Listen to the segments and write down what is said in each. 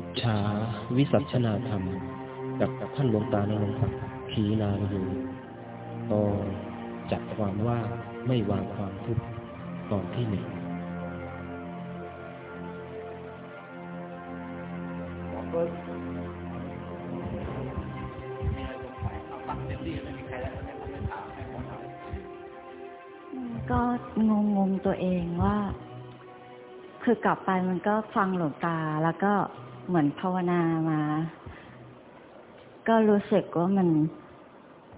พุทธาวิสัชนาธรรม กับท่านหลวงตาในหลวงศักขีนานอยู่ตอนจับความว่าไม่วางความทุกข์ตอนที่หนึ่งก็งงงๆตัวเองว่า คือกลับไปมันก็ฟังหลวงตาแล้วก็ เหมือนภาวนามา ก็รู้สึกว่ามัน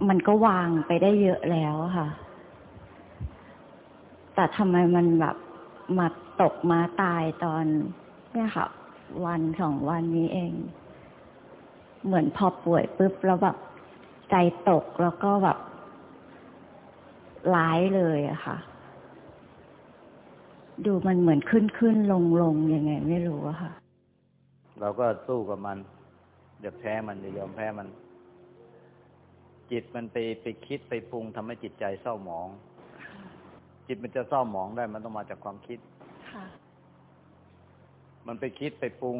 มันก็วางไปได้เยอะแล้วค่ะ แต่ทำไมมันแบบมาตกมาตายตอนเนี่ยค่ะ วันสองวันนี้เอง เหมือนพอป่วยปุ๊บแล้วแบบใจตกแล้วก็แบบร้ายเลยอะค่ะ ดูมันเหมือนขึ้นขึ้นลงลงยังไง ไม่รู้อะค่ะ เราก็สู้กับมันอย่าแพ้มันอย่ายอมแพ้มัน จิตมันไปไปคิดไปปรุงทำให้จิตใจเศร้าหมอง จิตมันจะเศร้าหมองได้มันต้องมาจากความคิดค่ะมันไปคิดไปปรุง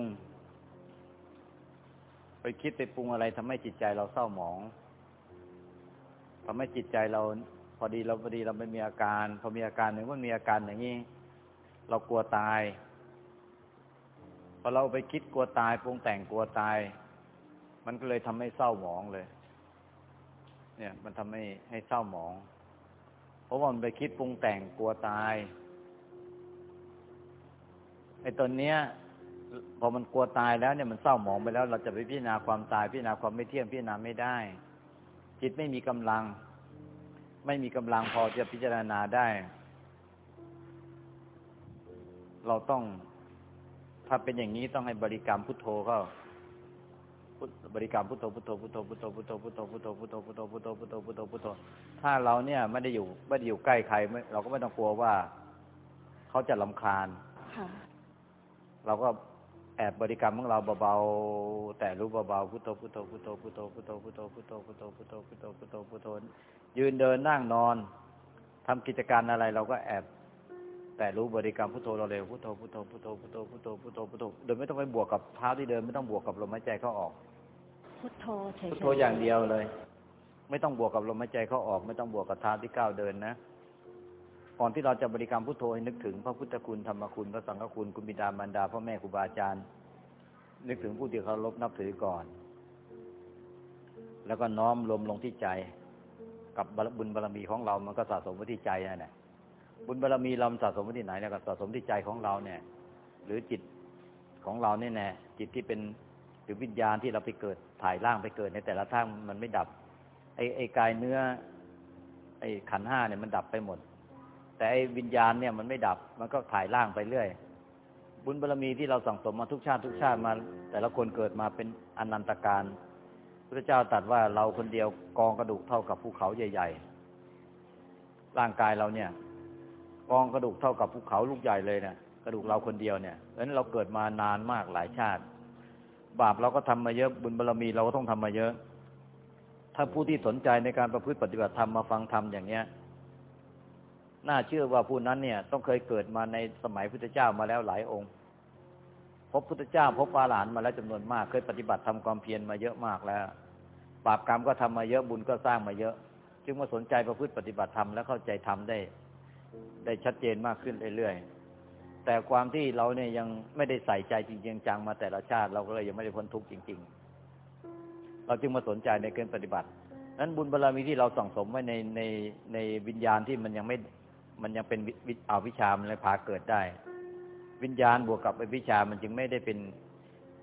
ไปคิดไปปรุงอะไรทำให้จิตใจเราเศร้าหมองทำให้จิตใจเรา พอดีเราพอดีเราไม่มีอาการ พอมีอาการหนึ่งมันมีอาการอย่างนี้เรากลัวตาย พอเราไปคิดกลัวตายปรุงแต่งกลัวตาย มันก็เลยทำให้เศร้าหมองเลย เนี่ย มันทำให้ให้เศร้าหมอง เพราะว่ามันไปคิดปรุงแต่งกลัวตายไอ้ตนเนี้ยพอมันกลัวตายแล้วเนี่ยมันเศร้าหมองไปแล้ว เราจะไปพิจารณาความตายพิจารณาความไม่เที่ยงพิจารณาไม่ได้ จิตไม่มีกำลัง ไม่มีกำลังพอจะพิจารณาได้ เราต้อง ถ้าเป็นอย่างนี้ต้องให้บริกรรมพุทโธเข้าพุทบริกรรมพุทโธพุทโธพุทโธพุทโธพุทโธพุทโธพุทโธพุทโธพุทโธพุทโธพุทโธพุทโธพุทโธถ้าเราเนี่ยไม่ได้อยู่ไม่ได้อยู่ใกล้ใครไม่เราก็ไม่ต้องกลัวว่าเขาจะลำคาญค่ะเราก็แอบบริกรรมของเราเบาๆแต่รู้เบาๆพุทโธพุทโธพุทโธพุทโธพุทโธพุทโธพุทโธพุทโธพุทโธพุทโธพุทโธพุทโธยืนเดินนั่งนอนทำกิจการอะไร เราก็แอบ แต่รู้บริกรรมพุทโธเราเร็วพุทโธพุทโธพุทโธพุทโธพุทโธพุทโธพุทโธโดยไม่ต้องไปบวกกับเท้าที่เดินไม่ต้องบวกกับลมหายใจเข้าออกพุทโธเฉยพุทโธอย่างเดียวเลย ไม่ต้องบวกกับลมหายใจเข้าออก ไม่ต้องบวกกับเท้าที่ก้าวเดินนะก่อนที่เราจะบริกรรมพุทโธให้นึกถึงพระพุทธคุณธรรมคุณพระสังฆคุณคุณบิดามารดาพ่อแม่ครูบาอาจารย์ นึกถึงผู้ที่เคารพนับถือก่อน แล้วก็น้อมลมลงที่ใจ กับบุญบารมีของเรามันก็สะสมไว้ที่ใจนั่นแหละ บุญบารมีเราสะสมไว้ที่ไหนเนี่ยก็สะสมที่ใจของเราเนี่ย หรือจิตของเราเนี่ยแน่จิตที่เป็นหรือวิญญาณที่เราไปเกิดถ่ายร่างไปเกิดในแต่ละท่างมันไม่ดับ ไอ้ไอ้กายเนื้อ ไอ้ขันห้าเนี่ยมันดับไปหมด แต่ไอ้วิญญาณเนี่ยมันไม่ดับ มันก็ถ่ายร่างไปเรื่อย บุญบารมีที่เราสั่งสมมาทุกชาติทุกชาติมา แต่ละคนเกิดมาเป็นอนันตการพระเจ้าตรัสว่าเราคนเดียวกองกระดูกเท่ากับภูเขาใหญ่ ๆ ร่างกายเราเนี่ย กองกระดูกเท่ากับภูเขาลูกใหญ่เลยเนี่ยกระดูกเราคนเดียวเนี่ยเพราะฉะนั้นเราเกิดมานานมากหลายชาติ บาปเราก็ทำมาเยอะบุญบารรมีเราก็ต้องทำมาเยอะ ถ้าผู้ที่สนใจในการประพฤติปฏิบัติธรรมมาฟังธรรมอย่างเนี้ยน่าเชื่อว่าผู้นั้นเนี่ย ต้องเคยเกิดมาในสมัยพุทธเจ้ามาแล้วหลายองค์ พบพุทธเจ้าพบปาหลานมาแล้วจำนวนมาก เคยปฏิบัติทำความเพียรมาเยอะมากแล้ว บาปกรรมก็ทำมาเยอะบุญก็สร้างมาเยอะ จึงมาสนใจประพฤติปฏิบัติธรรมและเข้าใจธรรมได้ ได้ชัดเจนมากขึ้นเรื่อยๆ แต่ความที่เราเนี่ยยังไม่ได้ใส่ใจจริงๆจังมาแต่ละชาติ เราก็เลยยังไม่ได้พ้นทุกข์จริง ๆ เราจึงมาสนใจในการปฏิบัติ นั้นบุญบารรมีที่เราสั่งสมไว้ในในในวิญญาณที่มันยังไม่ มันยังเป็นวิอวิชามันเลยพาเกิดได้ วิญญาณบวกกับอวิชามันจึงไม่ได้เป็น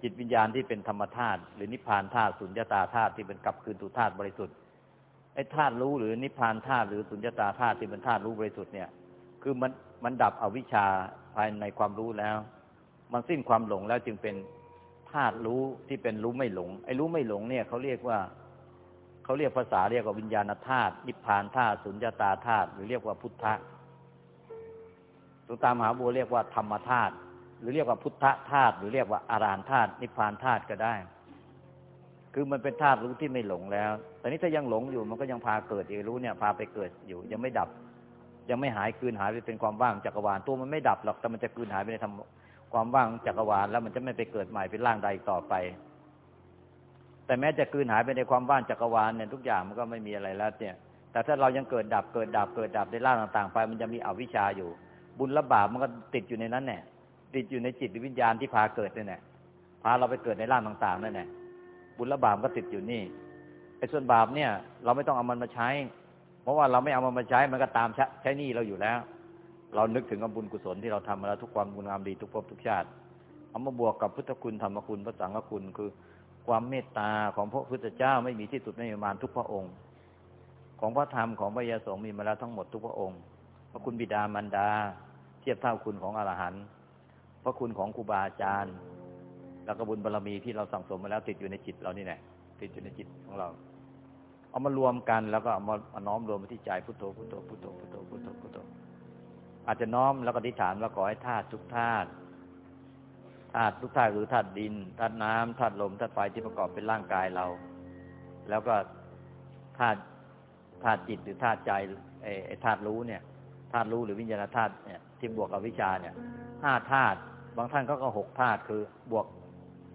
จิตวิญญาณที่เป็นธรรมธาตุหรือนิพพานธาตุสุญญตาธาตุที่เป็นกลับคืนสู่ธาตุบริสุทธิ์ไอ้ธาตุรู้หรือนิพพานธาตุหรือสุญญตาธาตุที่เป็นธาตุรู้บริสุทธิ์เนี่ย คือมันมันดับอวิชชาภายในความรู้แล้ว มันสิ้นความหลงแล้วจึงเป็นธาตุรู้ที่เป็นรู้ไม่หลง ไอ้รู้ไม่หลงเนี่ยเขาเรียกว่าเขาเรียกภาษาเรียกว่าวิญญาณธาตุนิพพานธาตุสุญญตาธาตุหรือเรียกว่าพุทธะตุตามหาบัวเรียกว่าธรรมธาตุหรือเรียกว่าพุทธธาตุหรือเรียกว่าอารานธาตุนิพพานธาตุก็ได้ คือมันเป็นธาตุรู้ที่ไม่หลงแล้วแต่นี้ถ้ายังหลงอยู่มันก็ยังพาเกิดอีรู้เนี่ยพาไปเกิดอยู่ยังไม่ดับ ยังไม่หายคืนหายไปเป็นความว่างจักรวาลตัวมันไม่ดับหรอกแต่มันจะคืนหายไปในธรรมความว่างจักรวาลแล้วมันจะไม่ไปเกิดใหม่เป็นร่างใดอีกต่อไป แต่แม้จะคืนหายไปในความว่างจักรวาลเนี่ยทุกอย่างมันก็ไม่มีอะไรแล้วเนี่ย แต่ถ้าเรายังเกิดดับเกิดดับเกิดดับในร่างต่างๆ ไป มันจะมีอวิชชาอยู่ บุญและบาปมันก็ติดอยู่ในนั้นแน่ติดอยู่ในจิตวิญญาณที่พาเกิดนี่แน่พาเราไปเกิดในร่างต่างๆนั่นแน่บุญและบาปก็ติดอยู่นี่ไอ้ส่วนบาปเนี่ย เราไม่ต้องเอามันมาใช้ เพราะว่าเราไม่เอามันมาใช้มันก็ตามใช้นี่เราอยู่แล้ว เรานึกถึงบุญกุศลที่เราทำมาแล้วทุกความบุญงามดีทุกภพทุกชาติเอามาบวกกับพุทธคุณธรรมคุณพระสังฆคุณคือความเมตตาของพระพุทธเจ้าไม่มีที่สุดไม่มีประมาณทุกพระองค์ ของพระธรรมของพระยาสงมีมาแล้วทั้งหมดทุกพระองค์ พระคุณบิดามารดา เทียบเท่าคุณของอรหันต์พระคุณของครูบาอาจารย์ แล้วก็บุญบารรมีที่เราสั่งสมมาแล้วติดอยู่ในจิตเรานี่แหละติดอยู่ในจิตของเรา เอามารวมกันแล้วก็เอามาน้อมรวมที่ใจพุทโธพุทโธพุทโธพุทโธพุทโธพุทโธอาจจะน้อมแล้วก็อธิษฐานว่าขอให้ธาตุทุกธาตุธาตุทุกธาตุคือธาตุดินธาตุน้ำธาตุลมธาตุไฟที่ประกอบเป็นร่างกายเรา แล้วก็ธาตุธาตุจิตหรือธาตุใจไอ้ธาตุรู้เนี่ยธาตุรู้หรือวิญญาณธาตุเนี่ยที่บวกกับวิชาเนี่ยห้าธาตุบางท่านก็ก็หกธาตุคือบวก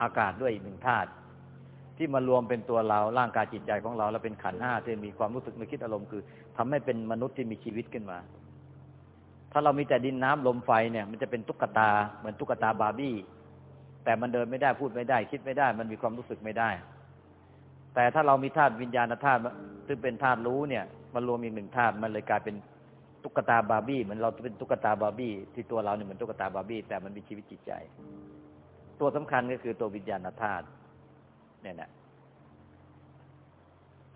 อากาศด้วยอีกหนึ่งธาตุ ที่มารวมเป็นตัวเราร่างกายจิตใจของเรา แล้วเป็นขันห้าที่มีความรู้สึกนึกคิดอารมณ์คือทำให้เป็นมนุษย์ที่มีชีวิตขึ้นมา ถ้าเรามีแต่ดินน้ำลมไฟเนี่ย มันจะเป็นตุ๊กตาเหมือนตุ๊กตาบาร์บี้ แต่มันเดินไม่ได้พูดไม่ได้ คิดไม่ได้ มันมีความรู้สึกไม่ได้ แต่ถ้าเรามีธาตุวิญญาณธาตุซึ่งเป็นธาตุรู้เนี่ยมันรวมอีกหนึ่งธาตุมันเลยกลายเป็นตุ๊กตาบาร์บี้เหมือนเราเป็นตุ๊กตาบาร์บี้ที่ตัวเราเนี่ยเหมือนตุ๊กตาบาร์บี้แต่มันมีชีวิตจิตใจ ตัวสำคัญก็คือตัววิญญาณธาตุ เนี่ยนะ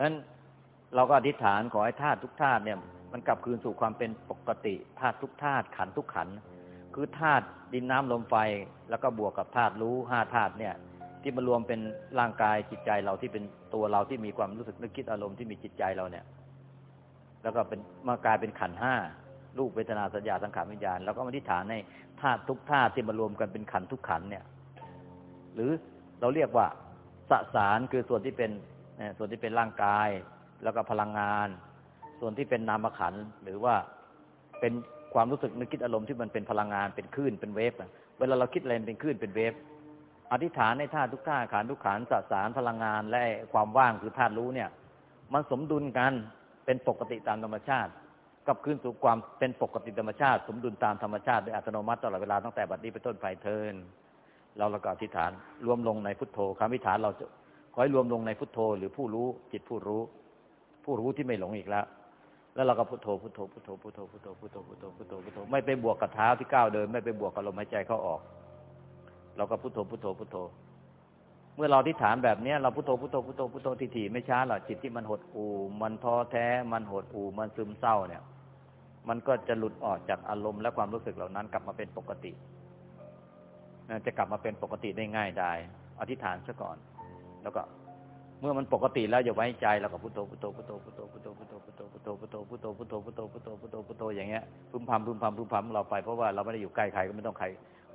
นั้นเราก็อธิษฐานขอให้ธาตุทุกธาตุเนี่ย มันกลับคืนสู่ความเป็นปกติธาตุทุกธาตุขันทุกขัน คือธาตุดินน้ำลมไฟ แล้วก็บวกกับธาตุรู้ห้าธาตุเนี่ย ที่มารวมเป็นร่างกายจิตใจเราที่เป็นตัวเราที่มีความรู้สึกนึกคิดอารมณ์ที่มีจิตใจเราเนี่ย แล้วก็เป็นมากลายเป็นขันห้ารูปเวทนาสัญญาสังขารวิญญาณแล้วก็มาทิฏฐานในธาตุทุกธาตุที่มารวมกันเป็นขันทุกขันเนี่ย หรือเราเรียกว่า สสารคือส่วนที่เป็นส่วนที่เป็นร่างกาย แล้วก็พลังงาน ส่วนที่เป็นนามขันหรือว่าเป็นความรู้สึกนึกคิดอารมณ์ที่มันเป็นพลังงานเป็นคลื่นเป็นเวฟเวลาเราคิดอะไรเป็นคลื่นเป็นเวฟอธิษฐานในธาตุทุกธาตุขันทุกขันสสารพลังงานและความว่างคือธาตุรู้เนี่ย มันสมดุลกันเป็นปกติตามธรรมชาติกับคืนสู่ความเป็นปกติธรรมชาติ สมดุลตามธรรมชาติโดยอัตโนมัติตลอดเวลาตั้งแต่บัดนี้ไปต้นไปเทิน เราเราก็อธิษฐานรวมลงในพุทโธคำอธิษฐานเราจะขอให้รวมลงในพุทโธ หรือผู้รู้จิตผู้รู้ ผู้รู้ที่ไม่หลงอีกแล้ว แล้วเราก็พุทโธพุทโธพุทโธพุทโธพุทโธพุทโธพุทโธพุทโธพุทโธไม่ไปบวกกับเท้าที่ก้าวเดิน ไม่ไปบวกกับลมหายใจเข้าออก เราก็พุทโธพุทโธพุทโธ เมื่อเราที่ฐานแบบนี้เราพุทโธพุทโธพุทโธพุทโธทีๆไม่ช้าหรอกจิตที่มันหดอู่มันท้อแท้ มันหดอู่มันซึมเศร้าเนี่ย มันก็จะหลุดออกจากอารมณ์และความรู้สึกเหล่านั้นกลับมาเป็นปกติ จะกลับมาเป็นปกติได้ง่ายได้ อธิษฐานซะก่อน แล้วก็ เมื่อมันปกติแล้วอย่าไว้ใจเราก็พุทโธพุทโธพุทโธพุทโธพุทโธพุทโธพุทโธพุทโธพุทโธพุทโธพุทโธพุทโธพุทโธพุทโธพุทโธอย่างเงี้ยพึมพำพึมพำพึมพำเราไปเพราะว่าเราไม่ได้อยู่ใกล้ใครก็ไม่ต้องใคร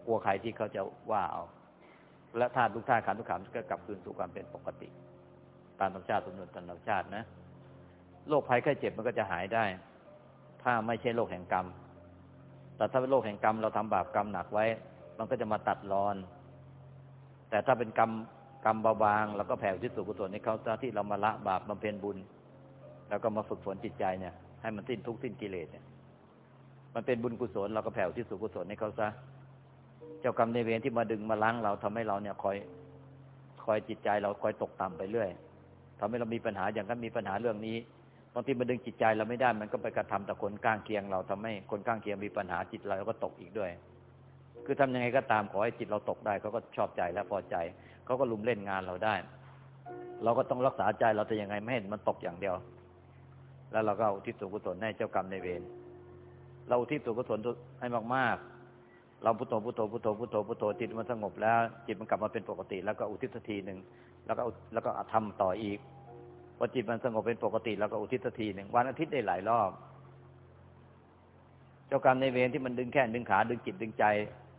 กลัวใครที่เขาจะว่าเอาและธาตุทุกธาตุขันทุกขันก็กลับคืนสู่ความเป็นปกติ ตามธรรมชาติสมดุลตามธรรมชาตินะโรคภัยไข้เจ็บมันก็จะหายได้ ถ้าไม่ใช่โรคแห่งกรรม แต่ถ้าเป็นโรคแห่งกรรมเราทำบาปกรรมหนักไว้ มันก็จะมาตัดรอน แต่ถ้าเป็นกรรมกรรมเบาบางเราก็แผ่ทิศสุกุศลในเขาที่เรามาละบาปบำเพ็ญบุญ แล้วก็มาฝึกฝนจิตใจเนี่ย ให้มันสิ้นทุกข์สิ้นกิเลสเนี่ย มันเป็นบุญกุศลเราก็แผ่ทิศสุกุศลในเขาซะเจ้ากรรมในเวรที่มาดึงมาล้างเราทำให้เราเนี่ยคอย คอยจิตใจเราคอยตกต่ำไปเรื่อยทำให้เรามีปัญหาอย่างนั้นมีปัญหาเรื่องนี้บางทีมันดึงจิตใจเราไม่ได้มันก็ไปกระทำแต่คนก้างเคียงเราทำให้คนก้างเคียงมีปัญหาจิตเราก็ตกอีกด้วย คือทำยังไงก็ตามขอให้จิตเราตกได้เขาก็ชอบใจและพอใจเขาก็ลุมเล่นงานเราได้ เราก็ต้องรักษาใจเราจะยังไงไม่ให้มันตกอย่างเดียว แล้วเราก็อุทิศส่วนกุศลให้เจ้ากรรมในเวรเราอุทิศส่วนกุศลให้มากๆ เราพุทโธพุทโธพุทโธพุทโธพุทโธจิตมันสงบแล้ว จิตมันกลับมาเป็นปกติ แล้วก็อุทิศทีหนึ่งแล้วก็แล้วก็ทำต่ออีกพอจิตมันสงบเป็นปกติ แล้วก็อุทิศทีหนึ่งวันอาทิตย์ได้หลายรอบ เจ้ากรรมในเวรที่มันดึงแค่ดึงขาดึงจิตดึงใจ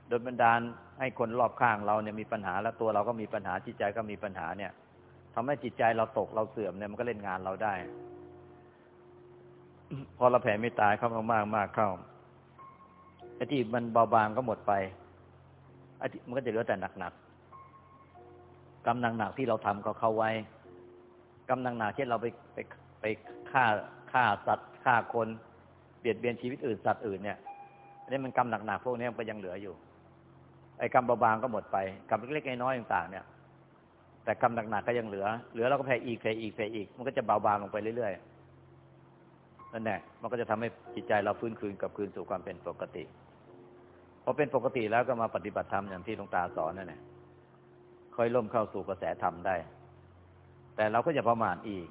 โดยบันดาลให้คนรอบข้างเราเนี่ยมีปัญหาแล้วตัวเราก็มีปัญหาจิตใจก็มีปัญหาเนี่ยทำให้จิตใจเราตกเราเสื่อมเนี่ยมันก็เล่นงานเราได้ พอเราแผ่ไม่ตายเข้ามามากมากเข้าไอ้ที่มันเบาบางก็หมดไปไอ้ที่มันก็จะเหลือแต่หนักๆกรรมหนักๆที่เราทำก็เข้าไว้กรรมหนักๆเช่นเราไปไปไปฆ่าฆ่าสัตว์ฆ่าคนเบียดเบียนชีวิตอื่นสัตว์อื่นเนี่ยอันนี้มันกรรมหนักๆพวกนี้มันยังเหลืออยู่ ไอ้กรรมเบาๆก็หมดไปกรรมเล็กๆน้อยๆต่างๆ เนี่ย แต่กรรมหนักๆก็ยังเหลือ เหลือเราก็แผ่อีกแผ่อีกแผ่อีก มันก็จะเบาบางลงไปเรื่อยๆนั่นแหละมันก็จะทำให้จิตใจเราฟื้นคืนกลับคืนสู่ความเป็นปกติพอเป็นปกติแล้วก็มาปฏิบัติธรรมอย่างที่หลวงตาสอนนั่นแหละค่อยล่มเข้าสู่กระแสธรรมได้ แต่เราก็อย่าประมาทอีก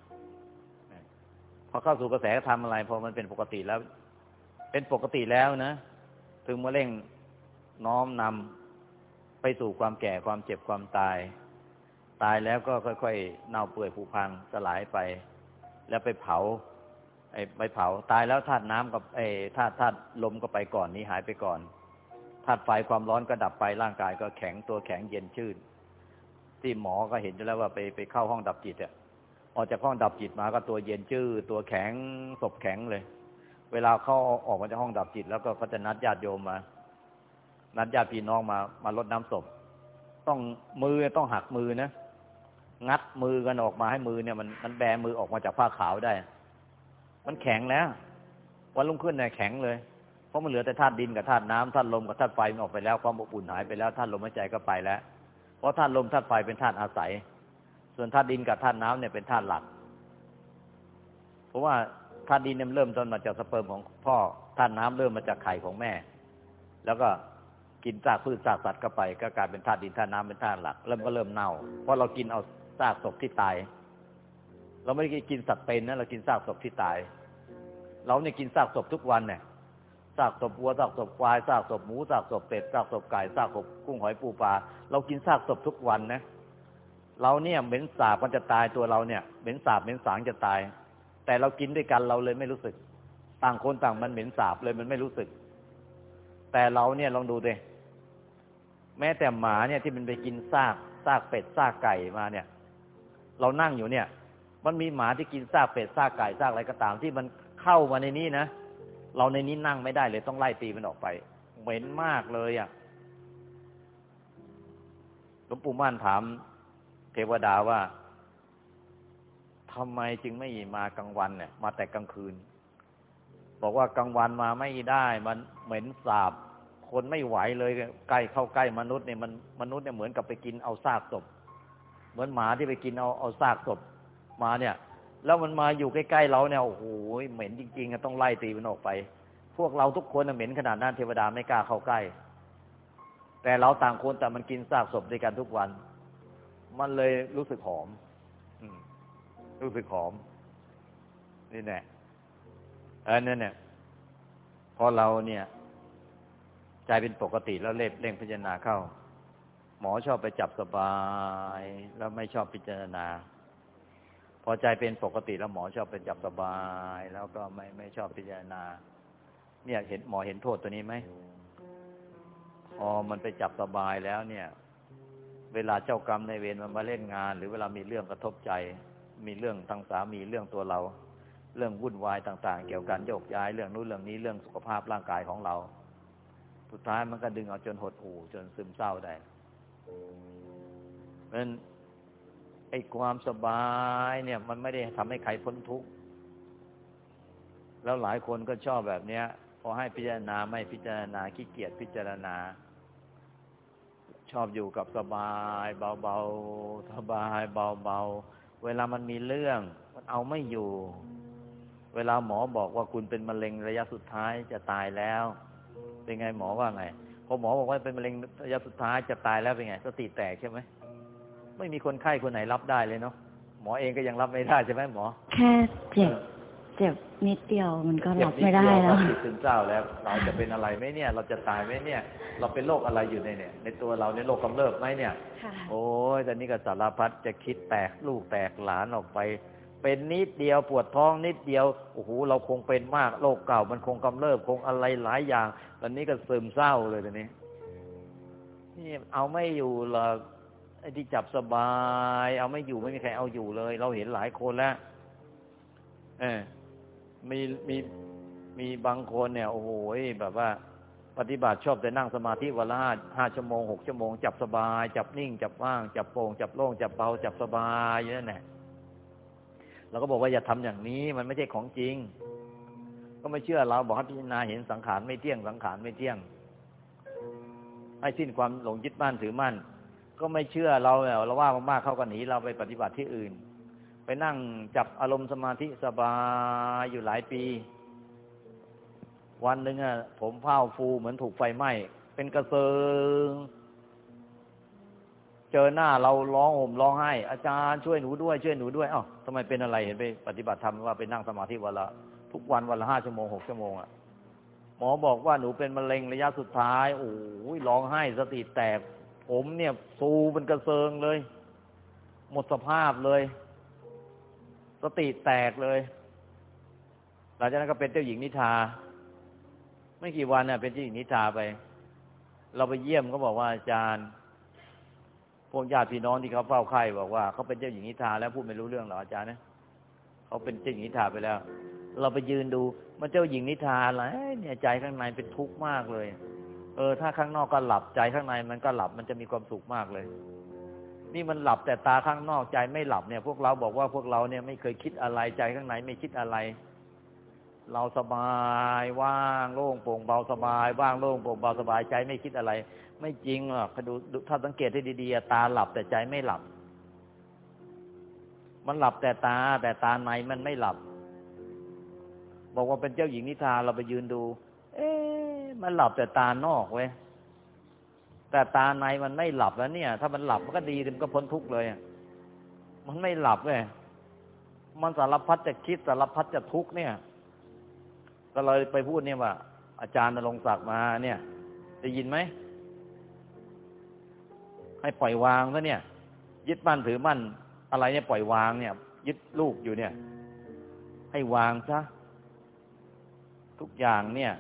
พอเข้าสู่กระแสธรรมอะไรพอมันเป็นปกติแล้ว เป็นปกติแล้วนะถึงมาเร่งน้อมนำ ไปสู่ความแก่ความเจ็บความตาย ตายแล้วก็ค่อยๆเน่าเปื่อยผุพังสลายไป แล้วไปเผาไอ้ไปเผาตายแล้วธาตุน้ำกับไอ้ธาตุธาตุลมก็ไปก่อนนี้หายไปก่อนธาตุไฟความร้อนก็ดับไปร่างกายก็แข็งตัวแข็งเย็นชื่นที่หมอก็เห็นแล้วว่าไปไปเข้าห้องดับจิตอะออกจากห้องดับจิตมาก็ตัวเย็นชื่อ ตัวแข็งศพแข็งเลย เวลาเขาออกมาจากห้องดับจิต แล้วก็เขาจะนัดญาติโยมมา นัดญาติพี่น้องมามาลดน้ำศพ ต้องมือต้องหักมือนะงัดมือกันออกมาให้มือเนี่ยมันมันแบมือออกมาจากผ้าขาวได้ มันแข็งแล้ว วันรุ่งขึ้นเนี่ยแข็งเลย เพราะมันเหลือแต่ธาตุดินกับธาตุน้ำธาตุลมกับธาตุไฟมันออกไปแล้วความอบอุ่นหายไปแล้วธาตุลมหายใจก็ไปแล้ว เพราะธาตุลมธาตุไฟเป็นธาตุอาศัย ส่วนธาตุดินกับธาตุน้ำเนี่ยเป็นธาตุหลัก เพราะว่าธาตุดินเนี่ยเริ่มต้นมาจากสเปิร์มของพ่อธาตุน้ำเริ่มมาจากไข่ของแม่ แล้วก็ กินซากพืชซากสัตว์เข้าไปก็กลายเป็นธาตุดินธาตุน้ำเป็นธาตุหลัก เริ่มก็เริ่มเน่า เพราะเรากินเอาซากศพที่ตาย เราไม่ได้กินสัตว์เป็นนะเรากินซากศพที่ตาย เราเนี่ยกินซากศพทุกวันเนี่ยซากศพวัวซากศพควายซากศพหมูซากศพเป็ดซากศพไก่ซากศพกุ้งหอยปูปลาเรากินซากศพทุกวันนะเราเนี่ยเหม็นสาบมันจะตายตัวเราเนี่ยเหม็นสาบเหม็นสางจะตาย แต่เรากินด้วยกันเราเลยไม่รู้สึก ต่างคนต่างมันเหม็นสาบเลยมันไม่รู้สึก แต่เราเนี่ยลองดูดิ แม้แต่หมาเนี่ยที่มันไปกินซากซากเป็ดซากไก่มาเนี่ย เรานั่งอยู่เนี่ย มันมีหมาที่กินซากเป็ดซากไก่ซากอะไรก็ตาม ที่มันเข้ามาในนี้นะเราในนี้นั่งไม่ได้เลยต้องไล่ตีมันออกไปเหม็นมากเลยอะหลวงปู่ม่านถาม เทวดาว่าทำไมจึงไม่มากลางวันเนี่ย มาแต่กลางคืน บอกว่ากลางวันมาไม่ได้ มันเหม็นสาบ คนไม่ไหวเลยใกล้เข้าใกล้มนุษย์เนี่ยมันมนุษย์เนี่ยเหมือนกับไปกินเอาซากศพ เหมือนหมาที่ไปกินเอาเอาซากศพมาเนี่ย แล้วมันมาอยู่ใกล้ๆเราเนี่ยโอ้โหเหม็นจริงๆต้องไล่ตีมันออกไป พวกเราทุกคนเหม็นขนาดนั้นเทวดาไม่กล้าเข้าใกล้ แต่เราต่างคนแต่มันกินซากศพด้วยกันทุกวัน มันเลยรู้สึกหอมรู้สึกหอม นี่แน่เออเนี่ยเนี่ยพอเราเนี่ย ใจเป็นปกติแล้วเล่เร่งพิจารณาเข้า หมอชอบไปจับสบาย แล้วไม่ชอบพิจารณา พอใจเป็นปกติแล้วหมอชอบเป็นจับสบาย แล้วก็ไม่ไม่ชอบพิจารณา เนี่ยเห็นหมอเห็นโทษตัวนี้ไหมพอมันไปจับสบายแล้วเนี่ย เวลาเจ้ากรรมในเวรมันมาเล่นงาน หรือเวลามีเรื่องกระทบใจ มีเรื่องทางสามีเรื่องตัวเรา เรื่องวุ่นวายต่าง ๆ เกี่ยวกับโยกย้ายเรื่องนู้นเรื่องนี้เรื่องสุขภาพร่างกายของเรา สุดท้ายมันก็ดึงเอาจนหดหู่จนซึมเศร้าได้เพราะฉะนั้นไอ้ความสบายเนี่ย มันไม่ได้ทำให้ใครพ้นทุกข์แล้วหลายคนก็ชอบแบบเนี้ยพอให้พิจารณาไม่พิจารณาขี้เกียจพิจารณา ชอบอยู่กับสบาย เบาๆสบาย เบาๆเวลามันมีเรื่อง มันเอาไม่อยู่ เวลาหมอบอกว่าคุณเป็นมะเร็งระยะสุดท้ายจะตายแล้ว เป็นไงหมอว่าไงพอหมอบอกว่าเป็นมะเร็งระยะสุดท้ายจะตายแล้วเป็นไงสติแตกใช่ไหมไม่มีคนไข้คนไหนรับได้เลยเนาะหมอเองก็ยังรับไม่ได้ใช่ไหมหมอ แค่เจ็บเจ็บนิดเดียวมันก็รับไม่ได้แล้วติดซึมเศร้าแล้ว เราจะเป็นอะไรไหมเนี่ย เราจะตายไหมเนี่ย เราเป็นโรคอะไรอยู่ในเนี่ย ในตัวเราในโรคกำเริบไหมเนี่ย โอ้ยแต่นี่ก็สารพัดจะคิดแตกลูกแตกหลานออกไป เป็นนิดเดียวปวดท้องนิดเดียวโอ้โหเราคงเป็นมากโรคเก่ามันคงกำเริบคงอะไรหลายอย่างตอนนี้ก็ซึมเศร้าเลยตอนนี้นี่เอาไม่อยู่หรอกไอ้ที่จับสบาย เอาไม่อยู่ไม่มีใครเอาอยู่เลย เราเห็นหลายคนแล้วเออมีมีมีบางคนเนี่ย โอ้โหแบบว่า ปฏิบัติชอบแต่นั่งสมาธิวันละห้าห้าชั่วโมงหกชั่วโมงจับสบาย จับนิ่ง จับว่าง จับโปร่งจับโล่งจับเบาจับสบายอยู่นั่นแหละ เราก็บอกว่าอย่าทำอย่างนี้มันไม่ใช่ของจริง ก็ไม่เชื่อเราบอกให้พิจารณาเห็นสังขารไม่เที่ยงสังขารไม่เที่ยงให้สิ้นความหลงยึดมั่นถือมั่น ก็ไม่เชื่อเราเราว่ามากๆเข้าก็หนีเราไปปฏิบัติที่อื่น ไปนั่งจับอารมณ์สมาธิสบายอยู่หลายปี วันหนึ่งอะผมเผาฟูเหมือนถูกไฟไหม้เป็นกระเซิง เจอหน้าเราร้องห่มร้องไห้ อาจารย์ช่วยหนูด้วยช่วยหนูด้วยอ้าทำไมเป็นอะไรเห็นไปปฏิบัติธรรมว่าไปนั่งสมาธิวันละทุกวันวันละห้าชั่วโมงหกชั่วโมงอะหมอบอกว่าหนูเป็นมะเร็งระยะสุดท้ายโอ้ยร้องไห้สติแตก ผมเนี่ยฟูเป็นกระเซิงเลย หมดสภาพเลย สติแตกเลยหลังจากนั้นก็เป็นเจ้าหญิงนิทา ไม่กี่วันเนี่ยเป็นเจ้าหญิงนิทาไป เราไปเยี่ยมก็บอกว่าอาจารย์ พวกญาติพี่น้องที่เขาเฝ้าไข่บอกว่าเขาเป็นเจ้าหญิงนิทาแล้วพูดไม่รู้เรื่องหรออาจารย์นะเขาเป็นเจ้าหญิงนิทาไปแล้ว เราไปยืนดูมันเจ้าหญิงนิทาอะไรเนี่ยใจข้างในเป็นทุกข์มากเลย เออ ถ้าข้างนอกก็หลับใจข้างในมันก็หลับมันจะมีความสุขมากเลย นี่มันหลับแต่ตาข้างนอกใจไม่หลับเนี่ย พวกเราบอกว่าพวกเราเนี่ยไม่เคยคิดอะไรใจข้างในไม่คิดอะไร เราสบายว่างโล่งโปร่งเบาสบาย ว่างโล่งโปร่งเบาสบายใจไม่คิดอะไร ไม่จริงหรอกดูถ้าสังเกตให้ดีๆตาหลับแต่ใจไม่หลับ มันหลับแต่ตา แต่ตาในมันไม่หลับ บอกว่าเป็นเจ้าหญิงนิทาเราไปยืนดู เอ๊ะมันหลับแต่ตานอกเว้ยแต่ตาในมันไม่หลับแล้วเนี่ย ถ้ามันหลับมันก็ดีมันก็พ้นทุกข์เลยมันไม่หลับเว้ยมันสารพัดจะคิดสารพัดจะทุกข์เนี่ย ก็เลยไปพูดเนี่ยว่า อาจารย์นรงศักดิ์มาเนี่ยได้ยินไหม ให้ปล่อยวางซะเนี่ย ยึดมั่นถือมั่นอะไรเนี่ยปล่อยวางเนี่ย ยึดลูกอยู่เนี่ย ให้วางซะทุกอย่างเนี่ย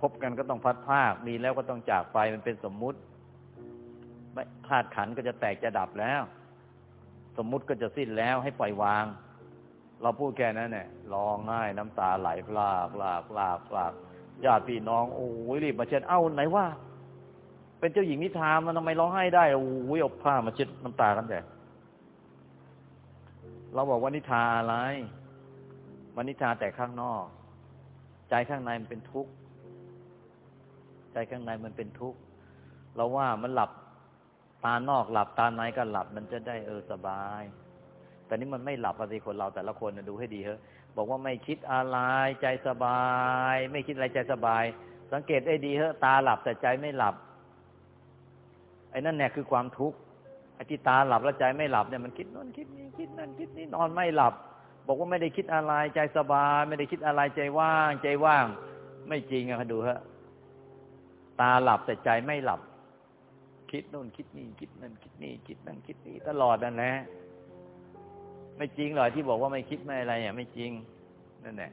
พบกันก็ต้องพัดภาคมีแล้วก็ต้องจากไปมันเป็นสมมุติไม่ธาตุขันก็จะแตกจะดับแล้ว สมมุติก็จะสิ้นแล้วให้ปล่อยวาง เราพูดแค่นั้นเนี่ยร้องไห้น้ำตาไหลพลากพลากพลากพลากญาติพี่น้องโอ้ยรีบมาเช็ดเอ้าไหนว่า เป็นเจ้าหญิงนิทามันทำไมร้องไห้ได้โอ้ยเอาผ้ามาเช็ดน้ำตากันแต่เราบอกว่านิทาอะไรมันนิทาแต่ข้างนอก ใจข้างในมันเป็นทุกข์ใจข้างในมันเป็นทุกข์เราว่ามันหลับตานอกหลับตาในก็หลับมันจะได้เออสบาย แต่นี้มันไม่หลับปฏิคนเราแต่ละคนดูให้ดีเถอะบอกว่าไม่คิดอะไรใจสบาย ไม่คิดอะไรใจสบาย สังเกตได้ดีเถอะตาหลับแต่ใจไม่หลับ ไอ้นั่นเนี่ยคือความทุกข์ไอ้ที่ตาหลับแล้วใจไม่หลับเนี่ยมันคิดนั่นคิดนี่คิดนั่นคิดนี่นอนไม่หลับ บอกว่าไม่ได้คิดอะไรใจสบาย ไม่ได้คิดอะไรใจว่าง ใจว่าง ไม่จริงอะดูเถอะตาหลับแต่ใจไม่หลับ คิดนู่นคิดนี่คิดนั่นคิดนี่คิดนั่นคิดนี่ตลอดนั่นแหละไม่จริงหรอกที่บอกว่าไม่คิดไม่อะไรเนี่ยไม่จริงนั่นแหละ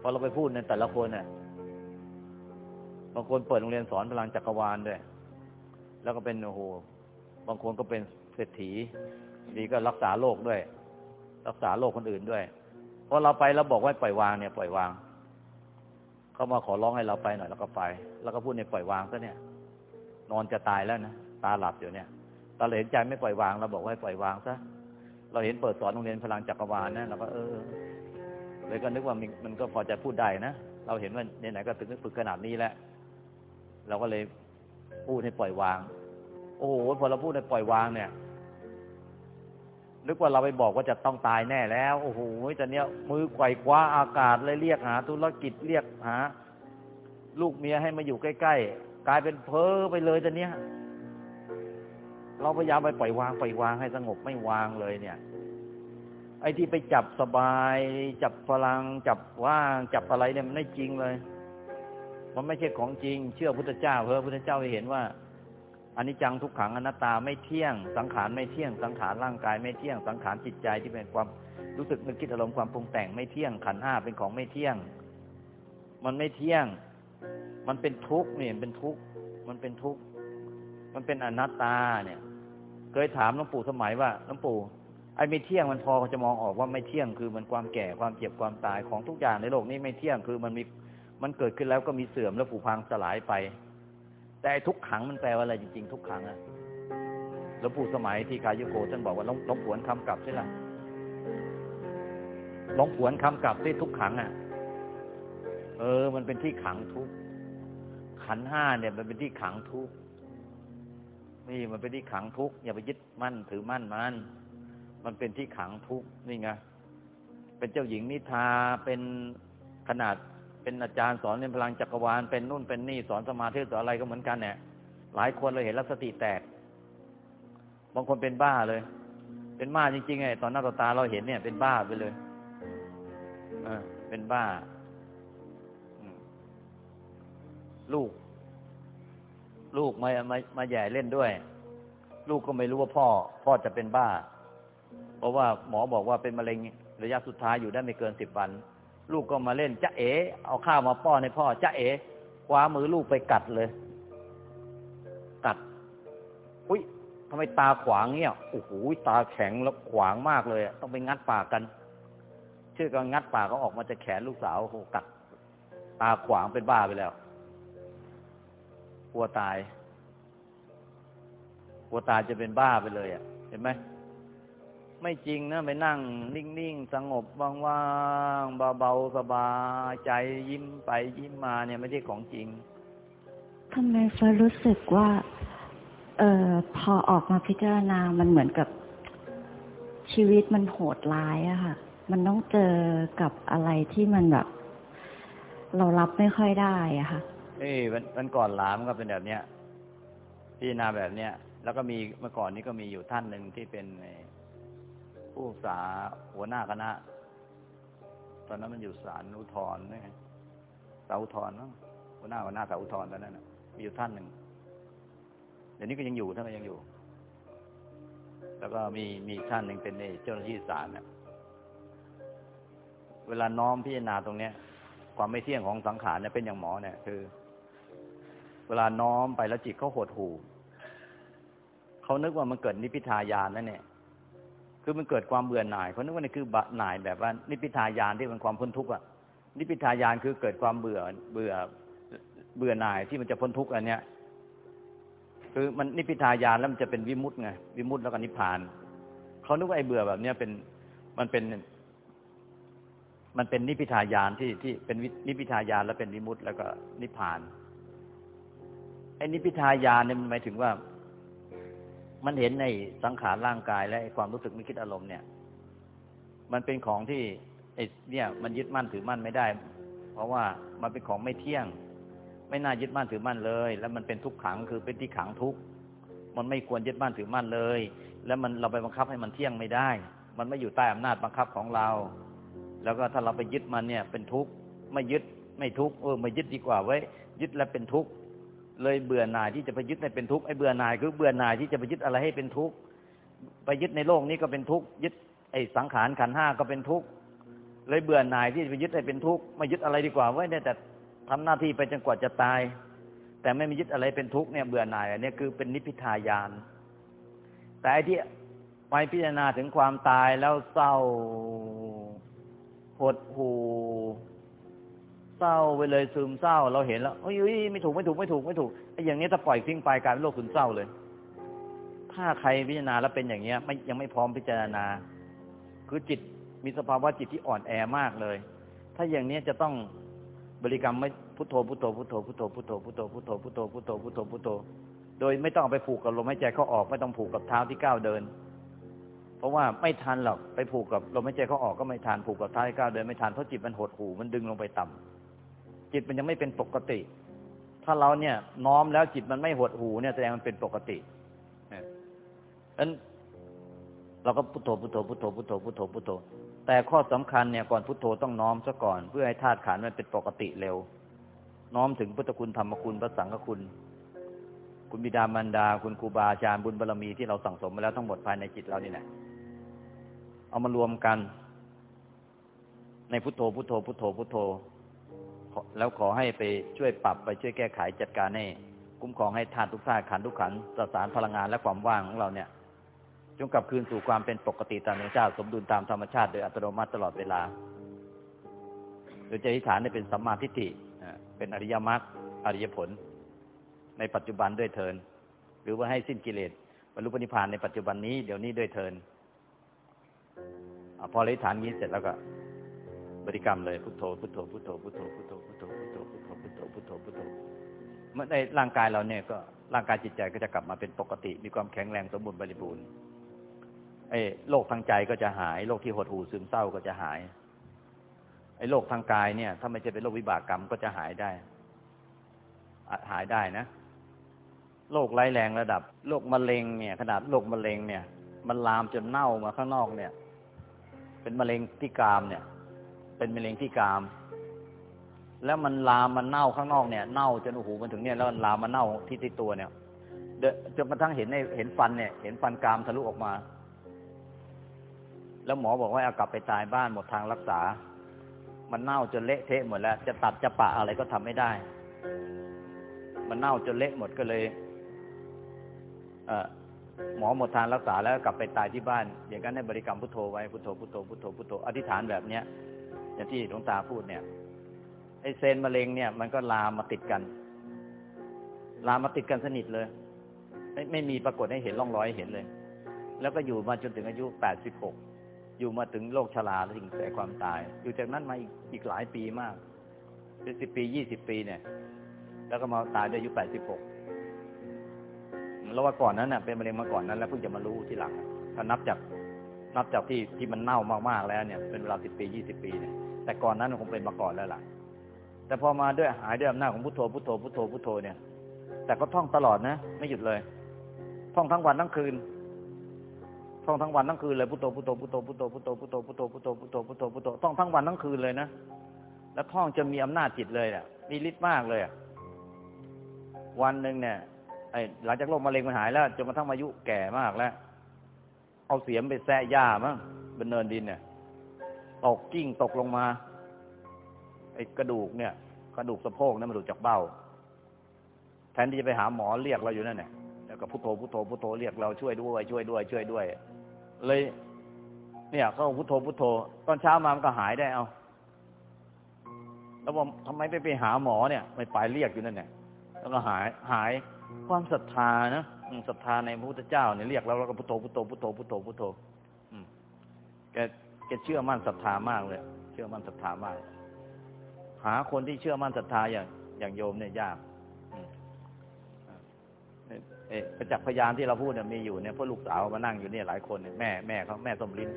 พอเราไปพูดในแต่ละคนเนี่ยบางคนเปิดโรงเรียนสอนพลังจักรวาลด้วย แล้วก็เป็นโอ้โหบางคนก็เป็นเศรษฐีดีก็รักษาโรคด้วย รักษาโรคคนอื่นด้วยพอเราไปเราบอกว่าปล่อยวางเนี่ยปล่อยวางเขามาขอร้องให้เราไปหน่อยแล้วก็ไป แล้วก็พูดในปล่อยวางซะเนี่ย นอนจะตายแล้วนะตาหลับอยู่เนี่ยตาเหลนใจไม่ปล่อยวางเราบอกว่าปล่อยวางซะเราเห็นเปิดสอนโรงเรียนพลังจักรวาลนะเราก็เออเลยก็นึกว่ามันก็พอจะพูดได้นะเราเห็นว่าไหนๆก็ถึงฝึกขนาดนี้แล้วเราก็เลย พูดให้ปล่อยวาง โอ้โหพอเราพูดให้ปล่อยวางเนี่ยนึกว่าเราไปบอกว่าจะต้องตายแน่แล้ว โอ้โหแต่เนี้ย มือไกวคว้าอากาศเลยเรียกหา ธุรกิจเรียกหา ลูกเมียให้มาอยู่ใกล้ๆกลายเป็นเพ้อไปเลยแต่เนี้ย เราพยายามไปปล่อยวางปล่อยวางให้สงบไม่วางเลยเนี่ย ไอ้ที่ไปจับสบาย จับพลัง จับว่าง จับอะไรเนี่ยมันไม่จริงเลย มันไม่ใช่ของจริง เชื่อพุทธเจ้าเพราะพุทธเจ้าเห็นว่าอันนี้จังทุกขังอนัตตาไม่เที่ยง สังขารไม่เที่ยง สังขารร่างกายไม่เที่ยง สังขารจิตใจที่เป็นความรู้สึกนึกคิดอารมณ์ความปรุงแต่งไม่เที่ยง ขันห้าเป็นของไม่เที่ยง มันไม่เที่ยง มันเป็นทุกข์เนี่ยเป็นทุกข์มันเป็นทุกข์มันเป็นอนัตตาเนี่ย เคยถามหลวงปู่สมัยว่าหลวงปู่ไอ้ไม่เที่ยงมันพอจะมองออกว่าไม่เที่ยงคือมันความแก่ความเจ็บความตายของทุกอย่างในโลกนี้ไม่เที่ยงคือมันมี มันเกิดขึ้นแล้วก็มีเสื่อมแล้วผุพังสลายไป แต่ทุกขังมันแปลว่าอะไรจริง ๆ ทุกขังอะหลวงปู่สมัยที่กายโกท่านบอกว่าลองลองผวนคำกลับใช่ไหมลองผวนคำกลับที่ทุกขังอะเออ มันเป็นที่ขังทุกขันห้าเนี่ย มันเป็นที่ขังทุกนี่มันเป็นที่ขังทุกอย่าไปยึดมั่นถือมั่นมันมันเป็นที่ขังทุกนี่ไงเป็นเจ้าหญิงนิทาเป็นขนาด เป็นอาจารย์สอนในพลังจักรวาลเป็นนู่นเป็นนี่สอนสมาธิสอนอะไรก็เหมือนกันเนี่ยหลายคนเราเห็นแล้วสติแตก บางคนเป็นบ้าเลย เป็นบ้าจริงๆไงตอนหน้าต่อตาเราเห็นเนี่ย เป็นบ้าไปเลยอเป็นบ้าลูก ลูกมามามาแย่เล่นด้วย ลูกก็ไม่รู้ว่าพ่อ พ่อจะเป็นบ้า เพราะว่าหมอบอกว่าเป็นมะเร็งระยะสุดท้ายอยู่ได้ไม่เกินสิบวัน ลูกก็มาเล่นจะเอ๋เอาข้าวมาป้อนให้พ่อจะเอ๋คว้ามือลูกไปกัดเลย กัด อุ้ยทำไมตาขวางเงี้ยโอ้โหตาแข็งแล้วขวางมากเลยต้องไปงัดปากกัน ชื่อก็งัดปากเขาออกมาจะแขนลูกสาวโหกัด ตาขวางเป็นบ้าไปแล้วกลัวตายกลัวตายจะเป็นบ้าไปเลยอะ เห็นไหม ไม่จริงนะไปนั่ง นิ่งๆ สงบว่างๆเบาๆสบายใจยิ้มไปยิ้มมาเนี่ยไม่ใช่ของจริงทำไมเฟิร์รู้สึกว่า เออพอออกมาพิจารณา มันเหมือนกับชีวิตมันโหดร้ายอะค่ะ มันต้องเจอกับอะไรที่มันแบบ เรารับไม่ค่อยได้อะค่ะเอ้ยวันก่อนหลามก็เป็นแบบเนี้ยพี่นาแบบเนี้ยแล้วก็มีเมื่อก่อนนี้ก็มีอยู่ท่านหนึ่งที่เป็น ผู้สาหัวหน้าคณะ ตอนนั้นมันอยู่ศาลอุทธรณ์นี่สาอุทธรณ์มั้งหัวหน้าหัวหน้าสาอุทธรณ์ตอนนั้นมีอยู่ท่านหนึ่งเดี๋ยวนี้ก็ยังอยู่ท่านก็ยังอยู่ แล้วก็มีมีท่านหนึ่งเป็นเจ้าหน้าที่ศาลเนี่ยเวลาน้อมพิจารณาตรงเนี้ย ความไม่เที่ยงของสังขารเนี่ยเป็นอย่างหมอเนี่ยคือ เวลาน้อมไปแล้วจิตเขาหดหู่เขานึกว่ามันเกิดนิพพิทายานนั่นเนี่ย คือมันเกิดความเบื่อหน่ายเขานึกว่านี่คือบะหน่ายแบบว่านิพพิทายานที่เป็นความพ้นทุกข์อะนิพพิทายานคือเกิดความเบื่อเบื่อเบื่อหน่ายที่มันจะพ้นทุกข์อันเนี้ยคือมันนิพพิทายานแล้วมันจะเป็นวิมุตต์ไงวิมุตต์แล้วก็นิพพานเขานึกว่าไอ้เบื่อแบบเนี้ยเป็นมันเป็น มันเป็นนิพพิทายานที่ที่เป็นนิพพิทายานแล้วเป็นวิมุตต์แล้วก็นิพพานไอ้นิพพิทายานเนี่ยมันหมายถึงว่า มันเห็นในสังขารร่างกายและความรู้สึกไม่คิดอารมณ์เนี่ย มันเป็นของที่ไอ้เนี่ย มันยึดมั่นถือมั่นไม่ได้ เพราะว่ามันเป็นของไม่เที่ยง ไม่น่ายึดมั่นถือมั่นเลย แล้วมันเป็นทุกขังคือเป็นที่ขังทุกมันไม่ควรยึดมั่นถือมั่นเลย แล้วมันเราไปบังคับให้มันเที่ยงไม่ได้ มันไม่อยู่ใต้อำนาจบังคับของเรา แล้วก็ถ้าเราไปยึดมันเนี่ย เป็นทุกข์ไม่ยึดไม่ทุกข์เออม่ยึดดีกว่าไว้ ยึดแล้วเป็นทุกข์ เลยเบื่อหน่ายที่จะไปยึดให้เป็นทุกข์ไอ้เบื่อหน่ายคือเบื่อหน่ายที่จะไปยึดอะไรให้เป็นทุกข์ไปยึดในโลกนี้ก็เป็นทุกข์ยึดไอ้สังขารขันห้าก็เป็นทุกข์เลยเบื่อหน่ายที่จะไปยึดให้เป็นทุกข์ไม่ยึดอะไรดีกว่าไว้แต่ทำหน้าที่ไปจนกว่าจะตาย แต่ไม่มียึดอะไรเป็นทุกข์เนี่ยเบื่อหน่ายอันนี้คือเป็นนิพพิทายาน แต่ที่ไปพิจารณาถึงความตายแล้วเศร้าหดหู เศร้าไปเลยซึมเศร้า เราเห็นแล้วเอ้ยไม่ถูกไม่ถูกไม่ถูกไม่ถูกไอ้อย่างนี้ถ้าปล่อยทิ้งไปกลายเป็นโรคซึมเศร้าเลย ถ้าใครพิจารณาแล้วเป็นอย่างเงี้ย ไม่ยังไม่พร้อมพิจารณา คือจิตมีสภาวะจิตที่อ่อนแอมากเลย ถ้าอย่างนี้จะต้องบริกรรมไม่พุทโธพุทโธพุทโธพุทโธพุทโธพุทโธพุทโธพุทโธพุทโธพุทโธพุทโธ โดยไม่ต้องไปผูกกับลมหายใจเข้าออกไม่ต้องผูกกับเท้าที่ก้าวเดิน เพราะว่าไม่ทันหรอกไปผูกกับลมหายใจเข้าออกก็ไม่ทันผูกกับเท้าที่ก้าวเดินไม่ทันเพราะจิตมันหดหู่มันดึงลงไปต่ำ จิตมันยังไม่เป็นปกติ ถ้าเราเนี่ยน้อมแล้วจิตมันไม่หดหูเนี่ยแสดงมันเป็นปกตินั้นเราก็พุทโธพุทโธพุทโธพุทโธพุทโธพุทโธ แต่ข้อสำคัญเนี่ยก่อนพุทโธต้องน้อมซะก่อน เพื่อให้ธาตุขันมันเป็นปกติเร็ว น้อมถึงพุทธคุณธรรมคุณพระสังฆคุณ คุณบิดามารดา คุณครูบาอาจารย์บุญบารรมีที่เราสั่งสมมาแล้วทั้งหมดภายในจิตเรานี่แหละเอามารวมกัน ในพุทโธพุทโธพุทโธพุทโธ แล้วขอให้ไปช่วยปรับไปช่วยแก้ไขจัดการให้คุ้มครองให้ธาตุทุกธาตุขันทุกขันสสารพลังงานและความว่างของเราเนี่ยจงกลับคืนสู่ความเป็นปกติตามธรรมชาติสมดุลตามธรรมชาติโดยอัตโนมัติตลอดเวลา โดยใจฐานเป็นสัมมาทิฏฐิเป็นอริยมรรคอริยผล ในปัจจุบันด้วยเทิน หรือว่าให้สิ้นกิเลสบรรลุปณิพพานในปัจจุบันนี้เดี๋ยวนี้ด้วยเทินอพอริฐานนี้เสร็จแล้วก็ บริกรรมเลยพุทโธพุทโธพุทโธพุทโธพุทโธพุทโธพุทโธพุทโธพุทโธพุทโธพุทโธเมื่อในร่างกายเราเนี่ยก็ร่างกายจิตใจก็จะกลับมาเป็นปกติ มีความแข็งแรงสมบูรณ์บริบูรณ์ไอ้โรคทางใจก็จะหายโรคที่หดหู่ซึมเศร้าก็จะหายไอ้โรคทางกายเนี่ย ถ้าไม่ใช่เป็นโรควิบากกรรมก็จะหายได้อาจหายได้นะโรคร้ายแรงระดับโรคมะเร็งเนี่ย ขนาดโรคมะเร็งเนี่ย มันลามจนเน่ามาข้างนอกเนี่ย เป็นมะเร็งที่กรามเนี่ย เป็นมะเร็งที่กราม แล้วมันลามมันเน่าข้างนอกเนี่ยเน่าจนโอ้โหมันถึงเนี่ยแล้วมันลามมันเน่าที่ที่ตัวเนี่ยเดจนกระทั่งเห็นในเห็นฟันเนี่ย เห็นฟันกรามทะลุออกมา แล้วหมอบอกว่าเอากลับไปตายบ้านหมดทางรักษา มันเน่าจนเละเทะหมดแล้ว จะตัดจะปะอะไรก็ทำไม่ได้ มันเน่าจนเละหมดก็เลยเออหมอหมดทางรักษาแล้วกลับไปตายที่บ้าน อย่างนั้นให้บริกรรมพุทโธไว้พุทโธพุทโธพุทโธพุทโธอธิษฐานแบบเนี้ย อย่างที่หลวงตาพูดเนี่ยไอ้เซนมะเร็งเนี่ย มันก็ลามมาติดกัน ลามมาติดกันสนิทเลย ไม่ไม่มีปรากฏให้เห็นร่องรอยหเห็นเลย แล้วก็อยู่มาจนถึงอายุแปดสิบหกอยู่มาถึงโรคชราและถึงแก่ความตาย อยู่จากนั้นมาอีกอีกหลายปีมากเป็นสิบปียี่สิบปีเนี่ย แล้วก็มาตายด้วยอายุแปดสิบหกแล้วว่าก่อนนั้นเน่ะเป็นมะเร็งมาก่อนนั้น แล้วเพิ่งจะมารู้ทีหลังถ้านับจาก นับจากที่ที่มันเน่ามากๆแล้วเนี่ย เป็นเวลาสิบปียี่สิบปีเนี่ยแต่ก่อนนั้นคงเป็นมาก่อนแล้วล่ะ แต่พอมาด้วยหายด้วยอำนาจของพุทโธพุทโธพุทโธพุทโธเนี่ย แต่ก็ท่องตลอดนะ ไม่หยุดเลย ท่องทั้งวันทั้งคืน ท่องทั้งวันทั้งคืนเลยพุทโธพุทโธพุทโธพุทโธพุทโธพุทโธพุทโธพุทโธพุทโธพุทโธพุทโธท่องทั้งวันทั้งคืนเลยนะ แล้วท่องจะมีอำนาจจิตเลยอะมีฤทธิ์มากเลยอะวันหนึ่งเนี่ยไอหลังจากโรคมะเร็งมันหายแล้วจนกระทั่งอายุแก่มากแล้ว เอาเสียมไปแซะหญ้ามั้งบนเนินดินเนี่ยตกกิ้งตกลงมาไอ้กระดูกเนี่ย กระดูกสะโพกนั่นมันหลุดจากเบ้า แทนที่จะไปหาหมอเรียกเราอยู่นั่นเนี่ยแล้วก็พุทโธพุทโธพุทโธเรียกเราช่วยด้วยช่วยด้วย ช่วยด้วย เลย เนี่ยเขาพุทโธพุทโธ ตอนเช้ามามันก็หายได้เอาแล้วบอกทำไมไม่ไปหาหมอเนี่ย ไม่ไปเรียกอยู่นั่นเนี่ยแล้วก็หายหายความศรัทธานะ ศรัทธาในพระพุทธเจ้าเนี่ยเรียกแล้วเราก็พุทโธพุทโธพุทโธพุทโธพุทโธแกแกเชื่อมั่นศรัทธามากเลย เชื่อมั่นศรัทธามาก หาคนที่เชื่อมั่นศรัทธาอย่างอย่างโยมเนี่ยยากเอประจักษ์พยานที่เราพูดเนี่ยมีอยู่เนี่ยเพราะลูกสาวมานั่งอยู่เนี่ยหลายคนเนี่ยแม่แม่เขาแม่สมลิน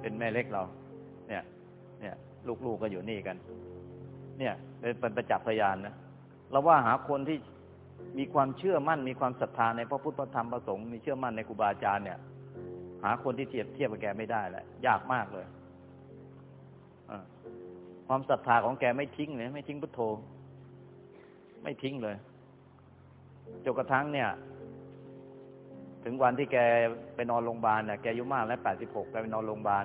เป็นแม่เล็กเรา เนี่ย เนี่ย ลูกๆก็อยู่นี่กัน เนี่ย เป็นประจักษ์พยานนะเราว่าหาคนที่ มีความเชื่อมั่น มีความศรัทธาในพระพุทธพระธรรมพระสงฆ์มีเชื่อมั่นในครูบาอาจารย์เนี่ย หาคนที่เทียบเทียบกับแกไม่ได้แหละยากมากเลยอความศรัทธาของแกไม่ทิ้งเลยไม่ทิ้งพุทโธ ไม่ทิ้งเลยจนกระทั่งเนี่ย ถึงวันที่แกไปนอนโรงพยาบาลเนี่ยแกอายุมากแล้วแปดสิบหกแกไปนอนโรงพยาบาล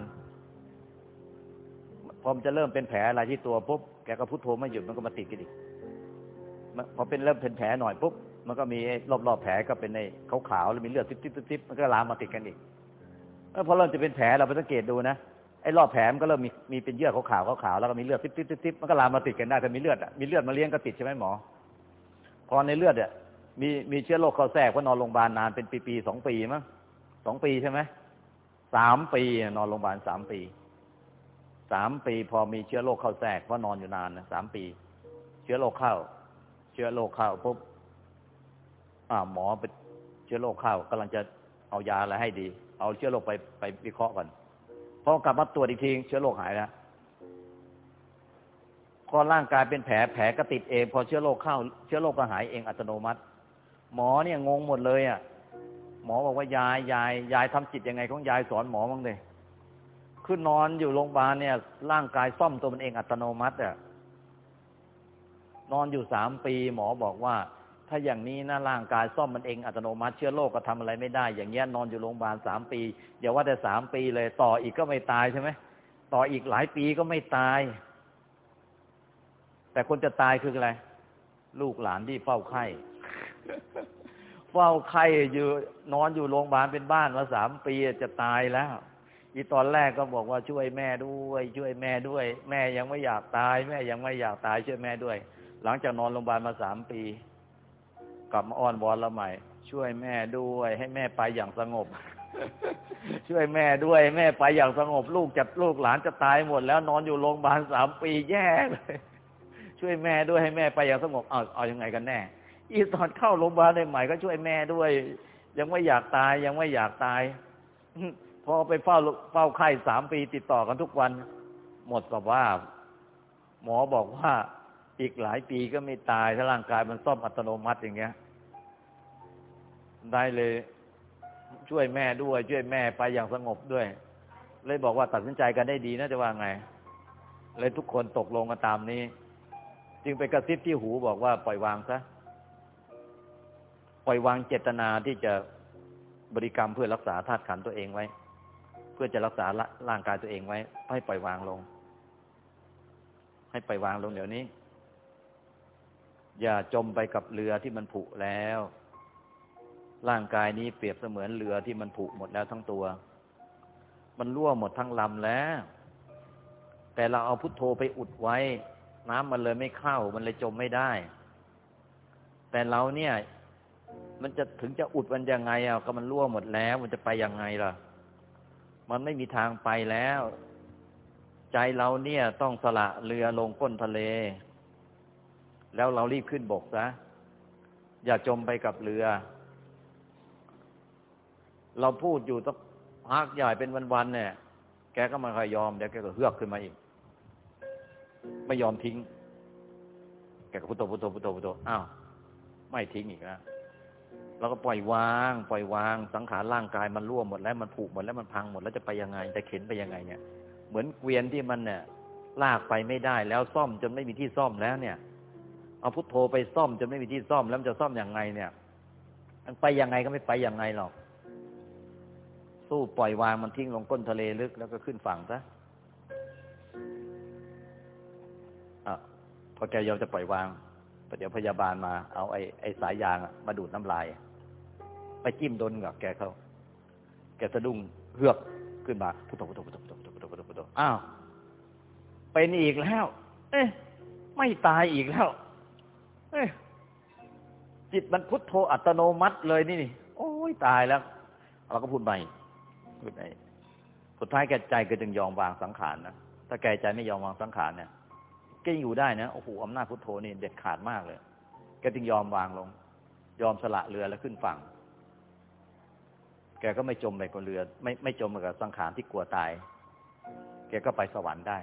พอมันจะเริ่มเป็นแผลอะไรที่ตัวปุ๊บแกก็พุทโธไม่หยุดมันก็มาติดกันอีก พอเป็นเริ่มเป็นแผลหน่อยปุ๊บมันก็มีรอบๆแผลก็เป็นในขาวๆแล้วมีเลือดติ๊บๆมันก็ลามมาติดกันอีกพอเริ่มจะเป็นแผลเราไปสังเกตดูนะไอ้รอบแผลมันก็เริ่มมีมีเป็นเยื่อขาวๆขาวๆแล้วก็มีเลือดติ๊บๆมันก็ลามมาติดกันได้ถ้ามีเลือดอะมีเลือดมาเลี้ยงก็ติดใช่ไหมหมอ พอในเลือดเนี่ยมีมีเชื้อโรคเข้าแทรกเพราะนอนโรงพยาบาลนานเป็นปีๆสองปีมั้งสองปีใช่ไหมสามปีนอนโรงพยาบาลสามปีสามปี พอมีเชื้อโรคเข้าแทรกเพราะนอนอยู่นานนะสามปี เชื้อโรคเข้า เชื้อโรคเข้าปุ๊บหมอไปเชื้อโรคเข้ากำลังจะเอายาอะไรให้ดี เอาเชื้อโรคไปไปวิเคราะห์ก่อนพอกลับมาตรวจอีกทีเชื้อโรคหายแล้วพอร่างกายเป็นแผลแผลก็ติดเอง พอเชื้อโรคเข้า เชื้อโรคก็หายเองอัตโนมัติ หมอเนี่ยงงหมดเลยอะหมอบอกว่ายายยายยายทำจิตยังไงของยายสอนหมอบ้างเลยคือนอนอยู่โรงพยาบาลเนี่ย ร่างกายซ่อมตัวมันเองอัตโนมัติอะ นอนอยู่สามปี หมอบอกว่า ถ้าอย่างนี้นะร่างกายซ่อมมันเองอัตโนมัติเชื้อโรคก็ทำอะไรไม่ได้ อย่างเงี้ยนอนอยู่โรงพยาบาลสามปีอย่าว่าแต่สามปีเลย ต่ออีกก็ไม่ตายใช่ไหมต่ออีกหลายปีก็ไม่ตาย แต่คนจะตายคืออะไร ลูกหลานที่เฝ้าไข้เฝ้าไข้อยู่นอนอยู่โรงพยาบาลเป็นบ้านมาสามปีจะตายแล้วอีตอนแรกก็บอกว่าช่วยแม่ด้วย ช่วยแม่ด้วย แม่ยังไม่อยากตาย แม่ยังไม่อยากตายช่วยแม่ด้วย หลังจากนอนโรงพยาบาลมาสามปี กลับมาอ้อนวอนเราใหม่ ช่วยแม่ด้วย ให้แม่ไปอย่างสงบ ช่วยแม่ด้วย แม่ไปอย่างสงบ ลูกจะลูกหลานจะตายหมด แล้วนอนอยู่โรงพยาบาลสามปีแย่เลยช่วยแม่ด้วยให้แม่ไปอย่างสงบเอาเอายังไงกันแน่ อีตอนเข้าโรงพยาบาลใหม่ก็ช่วยแม่ด้วย ยังไม่อยากตายยังไม่อยากตายพอไปเฝ้าเฝ้าไข้สามปีติดต่อกันทุกวัน หมดสภาพหมอบอกว่า อีกหลายปีก็ไม่ตาย ถ้าร่างกายมันซ่อมอัตโนมัติอย่างเงี้ย ได้เลยช่วยแม่ด้วย ช่วยแม่ไปอย่างสงบด้วย เลยบอกว่าตัดสินใจกันได้ดีนะจะว่าไง เลยทุกคนตกลงกันตามนี้ จึงไปกระซิบที่หูบอกว่าปล่อยวางซะปล่อยวางเจตนาที่จะบริกรรมเพื่อรักษาธาตุขันตัวเองไว้ เพื่อจะรักษาร่างกายตัวเองไว้ให้ปล่อยวางลง ให้ปล่อยวางลงเดี๋ยวนี้ อย่าจมไปกับเรือที่มันผุแล้ว ร่างกายนี้เปรียบเสมือนเรือที่มันผุหมดแล้วทั้งตัว มันรั่วหมดทั้งลำแล้ว แต่เราเอาพุทโธไปอุดไว้ น้ำมันเลยไม่เข้า มันเลยจมไม่ได้ แต่เราเนี่ย มันจะถึงจะอุดมันยังไงอะก็มันรั่วหมดแล้ว มันจะไปยังไงล่ะ มันไม่มีทางไปแล้ว ใจเราเนี่ยต้องสละเรือลงก้นทะเล แล้วเรารีบขึ้นบกซะอย่าจมไปกับเรือ เราพูดอยู่ต้องพักใหญ่เป็นวันๆเนี่ย แกก็ไมาคอยยอมเดี๋ยวแกก็เฮือกขึ้นมาอีก ไม่ยอมทิ้ง แกก็พุทโธพุทโธพุทโธพุทโธอ้าวไม่ทิ้งอีกนะเราก็ปล่อยวาง ปล่อยวางสังขารร่างกายมันร่วมหมดแล้วมันผูกหมดแล้วมันพังหมดแล้วจะไปยังไงจะเข็นไปยังไงเนี่ย เหมือนเกวียนที่มันเนี่ยลากไปไม่ได้แล้วซ่อมจนไม่มีที่ซ่อมแล้วเนี่ย เอาพุทโธไปซ่อมจนไม่มีที่ซ่อมแล้วจะซ่อมอยังไงเนี่ยมันไปยังไงก็ไม่ไปยังไงหรอก สู้ปล่อยวางมันทิ้งลงก้นทะเลลึกแล้วก็ขึ้นฝั่งซะอะพอแกยอมจะปล่อยวางเดี๋ยวพยาบาลมา เอาไอ้ไอ้สายยางมาดูดน้ำลาย ไปจิ้มโดนกับแกเขาแกสะดุ้งเฮือกขึ้นมาพุทโธพุทโธพุทโธพุทโธพุทโธพุทโธพุทโธอ้าวเป็นอีกแล้ว เอ๊ะไม่ตายอีกแล้ว จิตมันพุทโธอัตโนมัติเลยนี่นี่โอ้ยตายแล้ว เราก็พูดใหม่พูดใหม่สุดท้ายแกใจก็จึงยอมวางสังขารนะถ้าแกใจไม่ยอมวางสังขารเนี่ยแกอยู่ได้นะโอ้โหอำนาจพุทโธนี่เด็ดขาดมากเลยแกจึงยอมวางลง ยอมสละเรือแล้วขึ้นฝั่ง แกก็ไม่จมไปกับเรือ ไม่ไม่จมไปกับสังขารที่กลัวตาย แกก็ไปสวรรค์ได้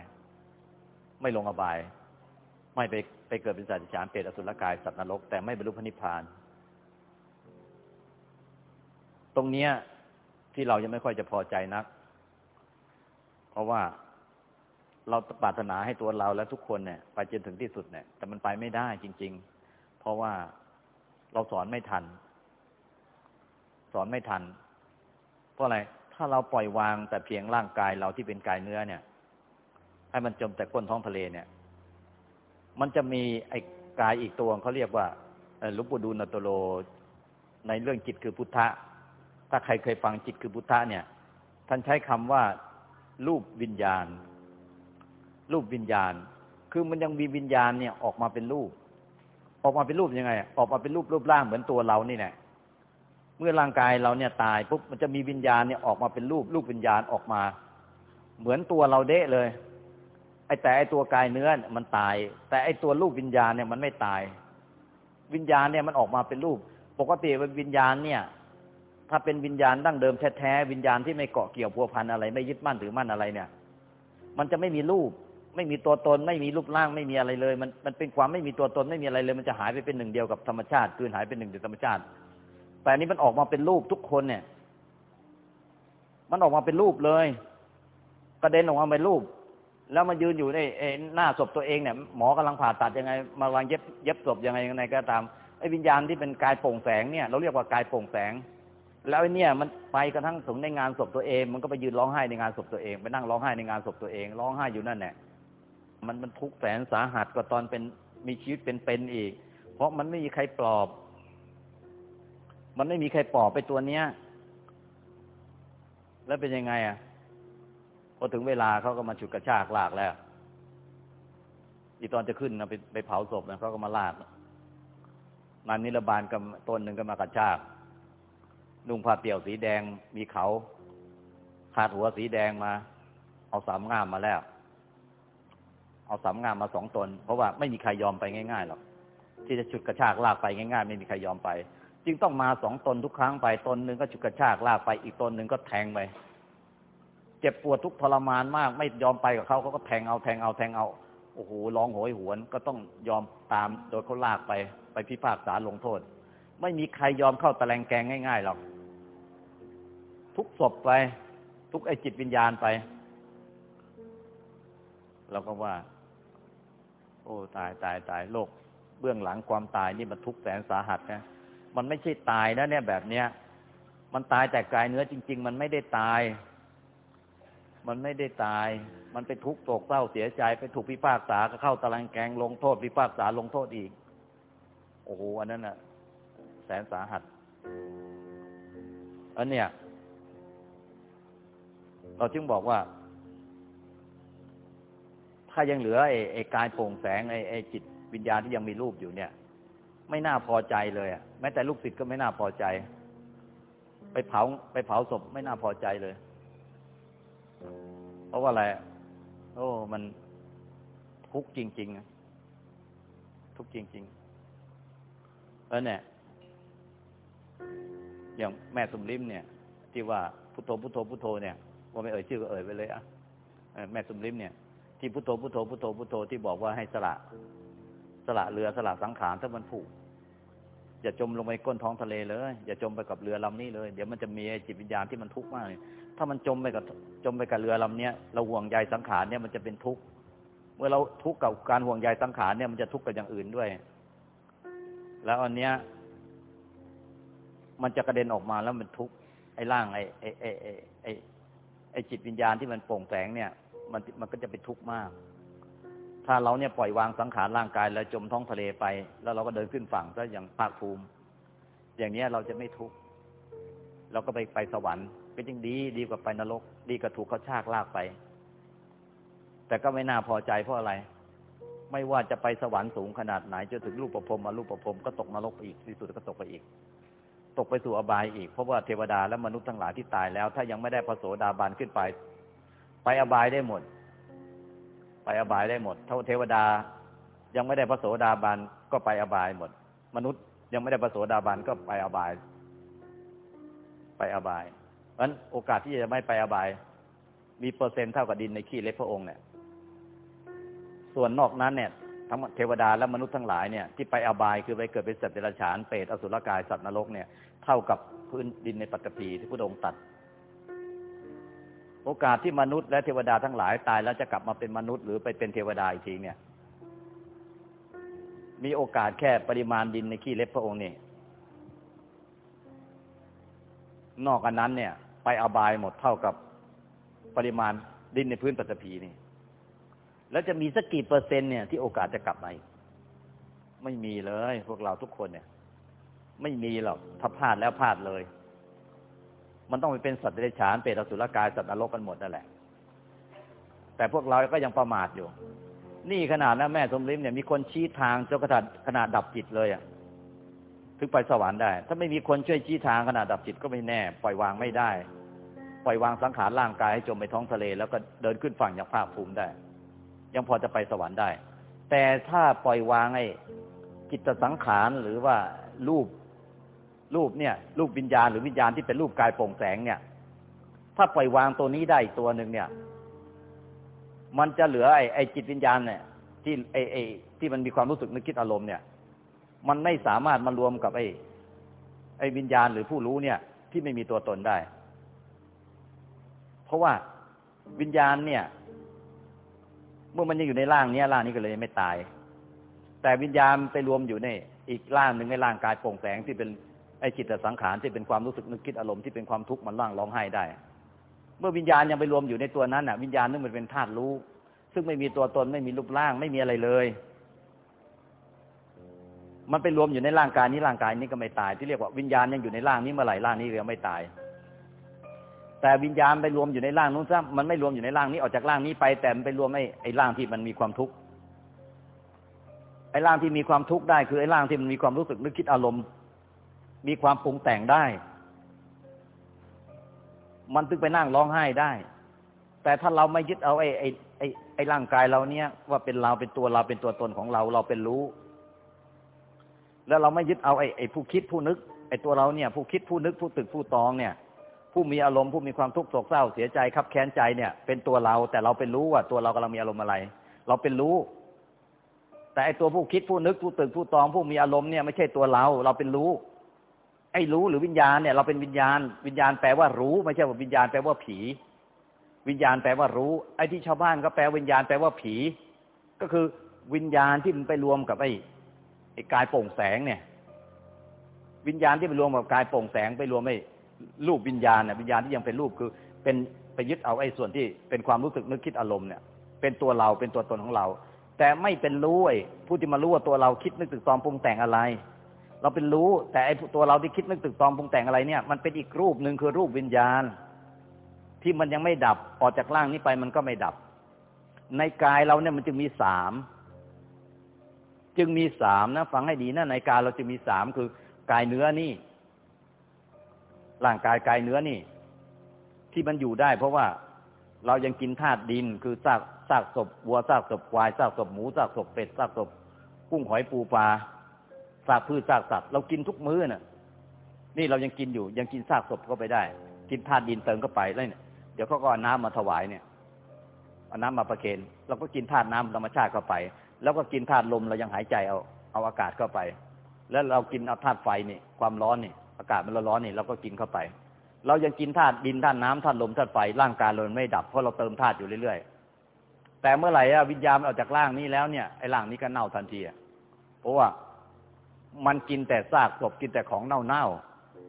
ไม่ลงอบาย ไม่ไปไปเกิดเป็นสัตว์ฉานเปรตอสุรกายสัตว์นรกแต่ไม่บรรลุพระนิพพาน ตรงเนี้ยที่เรายังไม่ค่อยจะพอใจนัก เพราะว่าเราปรารถนาให้ตัวเราและทุกคนเนี่ย ไปจนถึงที่สุดเนี่ย แต่มันไปไม่ได้จริง ๆ เพราะว่าเราสอนไม่ทัน สอนไม่ทัน เพราะอะไร ถ้าเราปล่อยวางแต่เพียงร่างกายเราที่เป็นกายเนื้อเนี่ย ให้มันจมแต่ก้นท้องทะเลเนี่ย มันจะมีไอ้กายอีกตัวเขาเรียกว่าลุปูดูนตโล ในเรื่องจิตคือพุทธะ ถ้าใครเคยฟังจิตคือพุทธะเนี่ย ท่านใช้คำว่ารูปวิญญาณ รูปวิญญาณ คือมันยังมีวิญญาณเนี่ยออกมาเป็นรูป ออกมาเป็นรูปยังไง ออกมาเป็นรูปรูปร่างเหมือนตัวเรานี่แหละเมื่อร่างกายเราเนี่ยตายปุ๊บมันจะมีวิญญาณเนี่ยออกมาเป็นรูปรูปวิญญาณออกมา เหมือนตัวเราเดะเลย ไอแต่ไอตัวกายเนื้อมันตาย แต่ไอตัวรูปวิญญาณเนี่ยมันไม่ตาย วิญญาณเนี่ยมันออกมาเป็นรูป ปกติเป็นวิญญาณเนี่ย ถ้าเป็นวิญญาณดั้งเดิมแท้ๆวิญญาณที่ไม่เกาะเกี่ยวพัวพันอะไร ไม่ยึดมั่นถือมั่นอะไรเนี่ย มันจะไม่มีรูป ไม่มีตัวตน ไม่มีรูปร่างไม่มีอะไรเลย มันมันเป็นความไม่มีตัวตนไม่มีอะไรเลย มันจะหายไปเป็นหนึ่งเดียวกับธรรมชาติคืนหายเป็นหนึ่งเดียวธรรมชาติ แต่นี้มันออกมาเป็นรูปทุกคนเนี่ย มันออกมาเป็นรูปเลยกระเด็นออกมาเป็นรูป แล้วมายืนอยู่ในหน้าศพตัวเองเนี่ยหมอกำลังผ่าตัดยังไง มาวางเย็บเย็บศพยังไงยังไงก็ตามไอ้วิญญาณที่เป็นกายโปร่งแสงเนี่ยเราเรียกว่ากายโปร่งแสง แล้วไอ้เนี่ยมันไปกระทั่งถึงในงานศพตัวเอง มันก็ไปยืนร้องไห้ในงานศพตัวเองไปนั่งร้องไห้ในงานศพตัวเองร้องไห้อยู่นั่นแหละมันมันทุกข์แสนสาหัสกว่าตอนเป็นมีชีวิตเป็นๆอีก เพราะมันไม่มีใครปลอบ มันไม่มีใครปลอบไปตัวเนี้ย แล้วเป็นยังไงอะ พอถึงเวลาเขาก็มาฉุดกระชากลากแล้วอีตอนจะขึ้นนะไปไปเผาศพนะเขาก็มาลากมันนิรบาลกับต้นหนึ่งก็มากระชากนุ่งผ้าเตี่ยวสีแดงมีเขาขาดหัวสีแดงมา เอาสามง่ามมาแล้ว เอาสามง่ามมาสองตน เพราะว่าไม่มีใครยอมไปง่ายๆหรอกที่จะฉุดกระชากลากไปง่ายๆ ไม่มีใครยอมไป จึงต้องมาสองตนทุกครั้งไปตนหนึ่งก็ฉุดกระชากลากไปอีกตนหนึ่งก็แทงไป เจ็บปวดทุกทรมานมาก ไม่ยอมไปกับเขาเขาก็แทงเอาแทงเอาแทงเอาโอ้โหร้องโหยหวนก็ต้องยอมตามโดยเขาลากไป ไปพิพากษาลงโทษ ไม่มีใครยอมเข้าตะแลงแกงง่ายๆหรอกทุกศพไป ทุกไอจิตวิญญาณไปเราก็ว่า โอ้ตายตายตายโลก เบื้องหลังความตายนี่มันทุกแสนสาหัสนะมันไม่ใช่ตายนะเนี่ยแบบเนี้ยมันตายแต่กายเนื้อจริง ๆ มันไม่ได้ตาย มันไม่ได้ตาย มันไปทุกข์โศกเศร้าเสียใจ ไปถูกพิพากษาก็เข้าตารางแกงลงโทษพิพากษาลงโทษอีก โอ้โหอันนั้นน่ะ แสนสาหัสอันเนี้ยเราจึงบอกว่า ถ้ายังเหลือไอ้ไอ้กายโปร่งแสงไอ้ไอ้จิตวิญญาณที่ยังมีรูปอยู่เนี่ย ไม่น่าพอใจเลยอะแม้แต่ลูกศิษย์ก็ไม่น่าพอใจ ไปเผาไปเผาศพไม่น่าพอใจเลย เพราะว่าอะไร โอ้ มันทุกข์จริงๆทุกข์จริง ๆ แล้วเนี่ย อย่างแม่สมลิมเนี่ย ที่ว่าพุทโธพุทโธพุทโธเนี่ยว่าไม่เอ่ยชื่อก็เอ่ยไปเลยอะแม่สมลิมเนี่ย ที่พุทโธพุทโธพุทโธพุทโธที่บอกว่าให้สละสละเรือสละสังขารถ้ามันผูกอย่าจมลงไปก้นท้องทะเลเลย อย่าจมไปกับเรือลำนี้เลย เดี๋ยวมันจะมีจิตวิญญาณที่มันทุกข์มากเลย ถ้ามันจมไปกับจมไปกับเรือลำเนี้ยเราห่วงใยสังขารเนี่ยมันจะเป็นทุกข์เมื่อเราทุกข์กับการห่วงใยสังขารเนี่ยมันจะทุกข์กับอย่างอื่นด้วย แล้วอันเนี้ย มันจะกระเด็นออกมาแล้วมันทุกข์ไอ้ร่างไอ้ไอ้ไอ้ไอ้ไอ้ไอ้จิตวิญญาณที่มันโปร่งแสงเนี่ย มันมันก็จะเป็นทุกข์มาก ถ้าเราเนี่ยปล่อยวางสังขารร่างกายแล้วจมท้องทะเลไป แล้วเราก็เดินขึ้นฝั่งก็อย่างภาคภูมิ อย่างเนี้ยเราจะไม่ทุกข์เราก็ไปไปสวรรค์ ก็ยังดีดีกว่าไปนรก ดีกว่าถูกเขาชากลากไป แต่ก็ไม่น่าพอใจเพราะอะไร ไม่ว่าจะไปสวรรค์สูงขนาดไหนจนถึงรูปประพรมมารูปประพรมก็ตกนรกอีกที่สุดก็ตกไปอีก ตกไปสู่อบายอีก เพราะว่าเทวดาและมนุษย์ทั้งหลายที่ตายแล้ว ถ้ายังไม่ได้พระโสดาบันขึ้นไป ไปอบายได้หมด ไปอบายได้หมด เท่าเทวดายังไม่ได้พระโสดาบันก็ไปอบายหมด มนุษย์ยังไม่ได้พระโสดาบันก็ไปอบาย ไปอบาย ราะนั้นโอกาสที่จะไม่ไปอบาย มีเปอร์เซ็นต์เท่ากับดินในขี้เล็บพระองค์เนี่ย ส่วนนอกนั้นเนี่ยทั้งเทวดาและมนุษย์ทั้งหลายเนี่ยที่ไปอบายคือไปเกิดเป็นสัตว์เดรัจฉานเปรตอสุรกายสัตว์นรกเนี่ยเท่ากับพื้นดินในปัตตภีที่พระองค์ตัด โอกาสที่มนุษย์และเทวดาทั้งหลายตายแล้วจะกลับมาเป็นมนุษย์หรือไปเป็นเทวดาอีกทีเนี่ย มีโอกาสแค่ปริมาณดินในขี้เล็บพระองค์นี่นอกอันนั้นเนี่ย ไปอบายหมดเท่ากับปริมาณดินในพื้นปัตตภีนี่ แล้วจะมีสักกี่เปอร์เซ็นต์เนี่ยที่โอกาสจะกลับมาไม่มีเลย พวกเราทุกคนเนี่ย ไม่มีหรอกถ้าพลาดแล้วพลาดเลย มันต้องไปเป็นสัตว์เดรัจฉานเปรตอสุรกายสัตว์นรกกันหมดนั่นแหละ แต่พวกเราก็ยังประมาทอยู่ นี่ขนาดนะแม่สมริมเนี่ยมีคนชี้ทางจนกระทั่งขนาดดับจิตเลยอะ ถึงไปสวรรค์ได้ ถ้าไม่มีคนช่วยชี้ทางขนาดดับจิตก็ไม่แน่ ปล่อยวางไม่ได้ ปล่อยวางสังขารร่างกายให้จมไปท้องทะเล แล้วก็เดินขึ้นฝั่งอย่างภาคภูมิได้ ยังพอจะไปสวรรค์ได้ แต่ถ้าปล่อยวางไอ้จิตสังขารหรือว่ารูปรูปเนี่ย รูปวิญญาณหรือวิญญาณที่เป็นรูปกายโปร่งแสงเนี่ย ถ้าปล่อยวางตัวนี้ได้อีกตัวหนึ่งเนี่ย มันจะเหลือไอ้ไอ้จิตวิญญาณเนี่ย ที่ไอ้ไอ้ที่มันมีความรู้สึกนึกคิดอารมณ์เนี่ย มันไม่สามารถมารวมกับไอ้ไอ้วิญญาณหรือผู้รู้เนี่ย ที่ไม่มีตัวตนได้ เพราะว่าวิญญาณเนี่ย เมื่อมันยังอยู่ในร่างนี้ร่างนี้ก็เลยไม่ตาย แต่วิญญาณไปรวมอยู่ในอีกร่างหนึ่งในร่างกายโปร่งแสงที่เป็นไอ้จิตสังขารที่เป็นความรู้สึกนึกคิดอารมณ์ที่เป็นความทุกข์มันร่างร้องไห้ได้ เมื่อวิญญาณยังไปรวมอยู่ในตัวนั้นน่ะ วิญญาณนึกมันเป็นธาตุรู้ ซึ่งไม่มีตัวตนไม่มีรูปร่างไม่มีอะไรเลย มันไปรวมอยู่ในร่างกายนี้ร่างกายนี้ก็ไม่ตาย ที่เรียกว่าวิญญาณยังอยู่ในร่างนี้เมื่อไหร่ร่างนี้ยังไม่ตาย แต่วิญญาณไปรวมอยู่ในร่างนู้นซะมันไม่รวมอยู่ในร่างนี้ออกจากร่างนี้ไป แต่มันไปรวมไอ้ไอ้ร่างที่มันมีความทุกข์ไอ้ร่างที่มีความทุกข์ได้คือไอ้ร่างที่มันมีความรู้สึกนึกคิดอารมณ์ มีความปรุงแต่งได้ มันถึงไปนั่งร้องไห้ได้ แต่ถ้าเราไม่ยึดเอาไอ้ไอ้ไอ้ไอ้ร่างกายเราเนี้ยว่าเป็นเราเป็นตัวเราเป็นตัวตนของเราเราเป็นรู้ แล้วเราไม่ยึดเอาไอ้ไอ้ผู้คิดผู้นึกไอ้ตัวเราเนี่ย ผู้คิดผู้นึกผู้ตึกผู้ตองเนี่ย ผู้มีอารมณ์ผู้มีความทุกข์โศกเศร้าเสียใจขับแค้นใจเนี่ย เป็นตัวเราแต่เราเป็นรู้ว่าตัวเรากำลังมีอารมณ์อะไร เราเป็นรู้ แต่ไอ้ตัวผู้คิดผู้นึกผู้ตึกผู้ตอง ผู้มีอารมณ์เนี่ยไม่ใช่ตัวเรา เราเป็นรู้ ไอ้รู้หรือวิญญาณเนี่ย เราเป็นวิญญาณ วิญญาณแปลว่ารู้ ไม่ใช่ว่าวิญญาณแปลว่าผี วิญญาณแปลว่ารู้ ไอ้ที่ชาวบ้านก็แปลวิญญาณแปลว่าผี ก็คือวิญญาณที่มันไปรวมกับไอ้ ไอ้กายโปร่งแสงเนี่ย วิญญาณที่ไปรวมกับกายโปร่งแสงไปรวมไอ้รูปวิญญาณเนี่ยวิญญาณที่ยังเป็นรูปคือ เป็นไปยึดเอาไอ้ส่วนที่เป็นความรู้สึกนึกคิดอารมณ์เนี่ย เป็นตัวเราเป็นตัวตนของเรา แต่ไม่เป็นรู้ไอ้ผู้ที่มารู้ว่าตัวเราคิดนึกตึกตอมปรุงแต่งอะไร เราเป็นรู้ แต่ไอ้ตัวเราที่คิดนึกตึกตอมปรุงแต่งอะไรเนี่ย มันเป็นอีกรูปหนึ่งคือรูปวิญญาณ ที่มันยังไม่ดับออกจากร่างนี้ไปมันก็ไม่ดับ ในกายเราเนี่ยมันจึงมีสาม จึงมีสามนะ ฟังให้ดีนะในกายเราจึงมีสามคือกายเนื้อนี่ ร่างกายกายเนื้อนี่ ที่มันอยู่ได้ เพราะว่าเรายังกินธาตุดิน คือซากซากศพวัวซากศพควายซากศพหมูซากศพเป็ดซากศพกุ้งหอยปูปลาซากพืชซากสัตว์เรากินทุกมื้อน่ะ นี่เรายังกินอยู่ ยังกินซากศพก็ไปได้ กินธาตุดินเติมก็ไปแล้วเนี่ยเดี๋ยวเขาก็เอาน้ำมาถวายเนี่ยเอาน้ำมาประเคนเราก็กินธาตุน้ำธรรมชาติเข้าไป แล้วก็กินธาตุลมเรายังหายใจเอาเอาอากาศเข้าไป แล้วเรากินเอาธาตุไฟนี่ความร้อนนี่ อากาศมันร้อนนี่เราก็กินเข้าไป เรายังกินธาตุดินธาตุน้ำธาตุลมธาตุไฟร่างกายเราไม่ดับเพราะเราเติมธาตุอยู่เรื่อยๆแต่เมื่อไหร่วิญญาณออกจากร่างนี้แล้วเนี่ยไอ้ร่างนี้ก็เน่าทันทีเพราะว่ามันกินแต่ซากศพกินแต่ของเน่า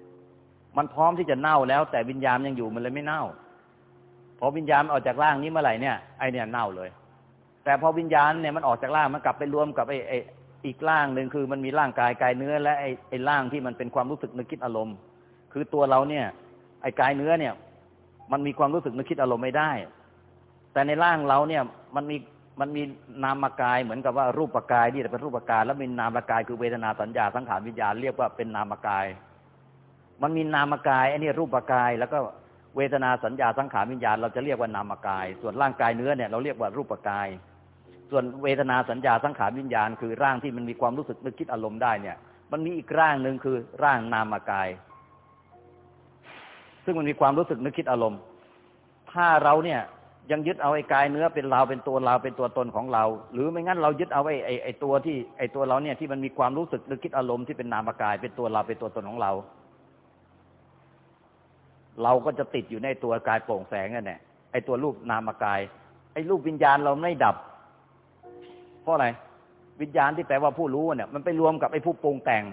ๆมันพร้อมที่จะเน่าแล้ว แต่วิญญาณยังอยู่มันเลยไม่เน่าพอวิญญาณออกจากร่างนี้เมื่อไหร่เนี่ยไอเนี่ยเน่าเลย แต่พอวิญญาณเนี่ยมันออกจากร่างมันกลับไปรวมกับไอไออีกร่างหนึ่งคือมันมีร่างกายกายเนื้อ และไอ้ไอ้ร่างที่มันเป็นความรู้สึกนึกคิดอารมณ์ คือตัวเราเนี่ย ไอ้กายเนื้อเนี่ย มันมีความรู้สึกนึกคิดอารมณ์ไม่ได้ แต่ในร่างเราเนี่ยมันมีมันมีนามกายเหมือนกับว่ารูปกายนี่เป็นรูปกาย แล้วมีนามกายคือเวทนาสัญญาสังขารวิญญาณเรียกว่าเป็นนามกาย มันมีนามกายไอ้นี่รูปกาย แล้วก็เวทนาสัญญาสังขารวิญญาณเราจะเรียกว่านามกาย ส่วนร่างกายเนื้อเนี่ยเราเรียกว่ารูปกาย ส่วนเวทนาสัญญาสังขารวิญญาณ คือร่างที่มันมีความรู้สึกนึกคิดอารมณ์ได้เนี่ย มันมีอีกร่างหนึ่งคือร่างนามกาย ซึ่งมันมีความรู้สึกนึกคิดอารมณ์ ถ้าเราเนี่ยยังยึดเอาไอ้กายเนื้อเป็นเราเป็นตัวเราเป็นตัวตนของเรา หรือไม่งั้นเรายึดเอาไอ้ไอ้ไอ้ตัวที่ไอ้ตัวเราเนี่ยที่มันมีความรู้สึกนึกคิดอารมณ์ที่เป็นนามกาย เป็นตัวเราเป็นตัวตนของเรา เราก็จะติดอยู่ในตัวกายโปร่งแสงนั่นแหละไอ้ตัวรูปนามกาย ไอ้รูปวิญญาณเราไม่ดับ เพราะอะไร วิญญาณที่แปลว่าผู้รู้เนี่ย มันไปรวมกับไอ้ผู้ปรุงแต่ง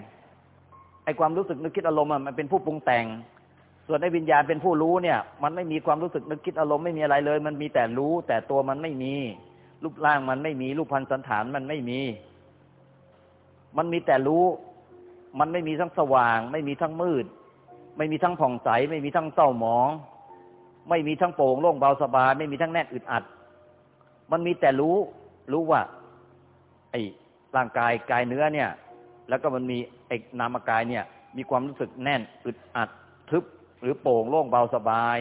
ไอ้ความรู้สึกนึกคิดอารมณ์มันเป็นผู้ปรุงแต่ง ส่วนไอ้วิญญาณเป็นผู้รู้เนี่ย มันไม่มีความรู้สึกนึกคิดอารมณ์ไม่มีอะไรเลย มันมีแต่รู้ แต่ตัวมันไม่มี รูปร่างมันไม่มีรูปพันสันฐานมันไม่มี มันมีแต่รู้ มันไม่มีทั้งสว่าง ไม่มีทั้งมืด ไม่มีทั้งผ่องใส ไม่มีทั้งเศร้าหมอง ไม่มีทั้งโปร่งโล่งเบาสบายไม่มีทั้งแน่นอึดอัด มันมีแต่รู้ รู้ว่า ไอ้ร่างกายกายเนื้อเนี่ย แล้วก็มันมีไอ้นามกายเนี่ย มีความรู้สึกแน่นอึดอัดทึบหรือโป่งโล่งเบาสบาย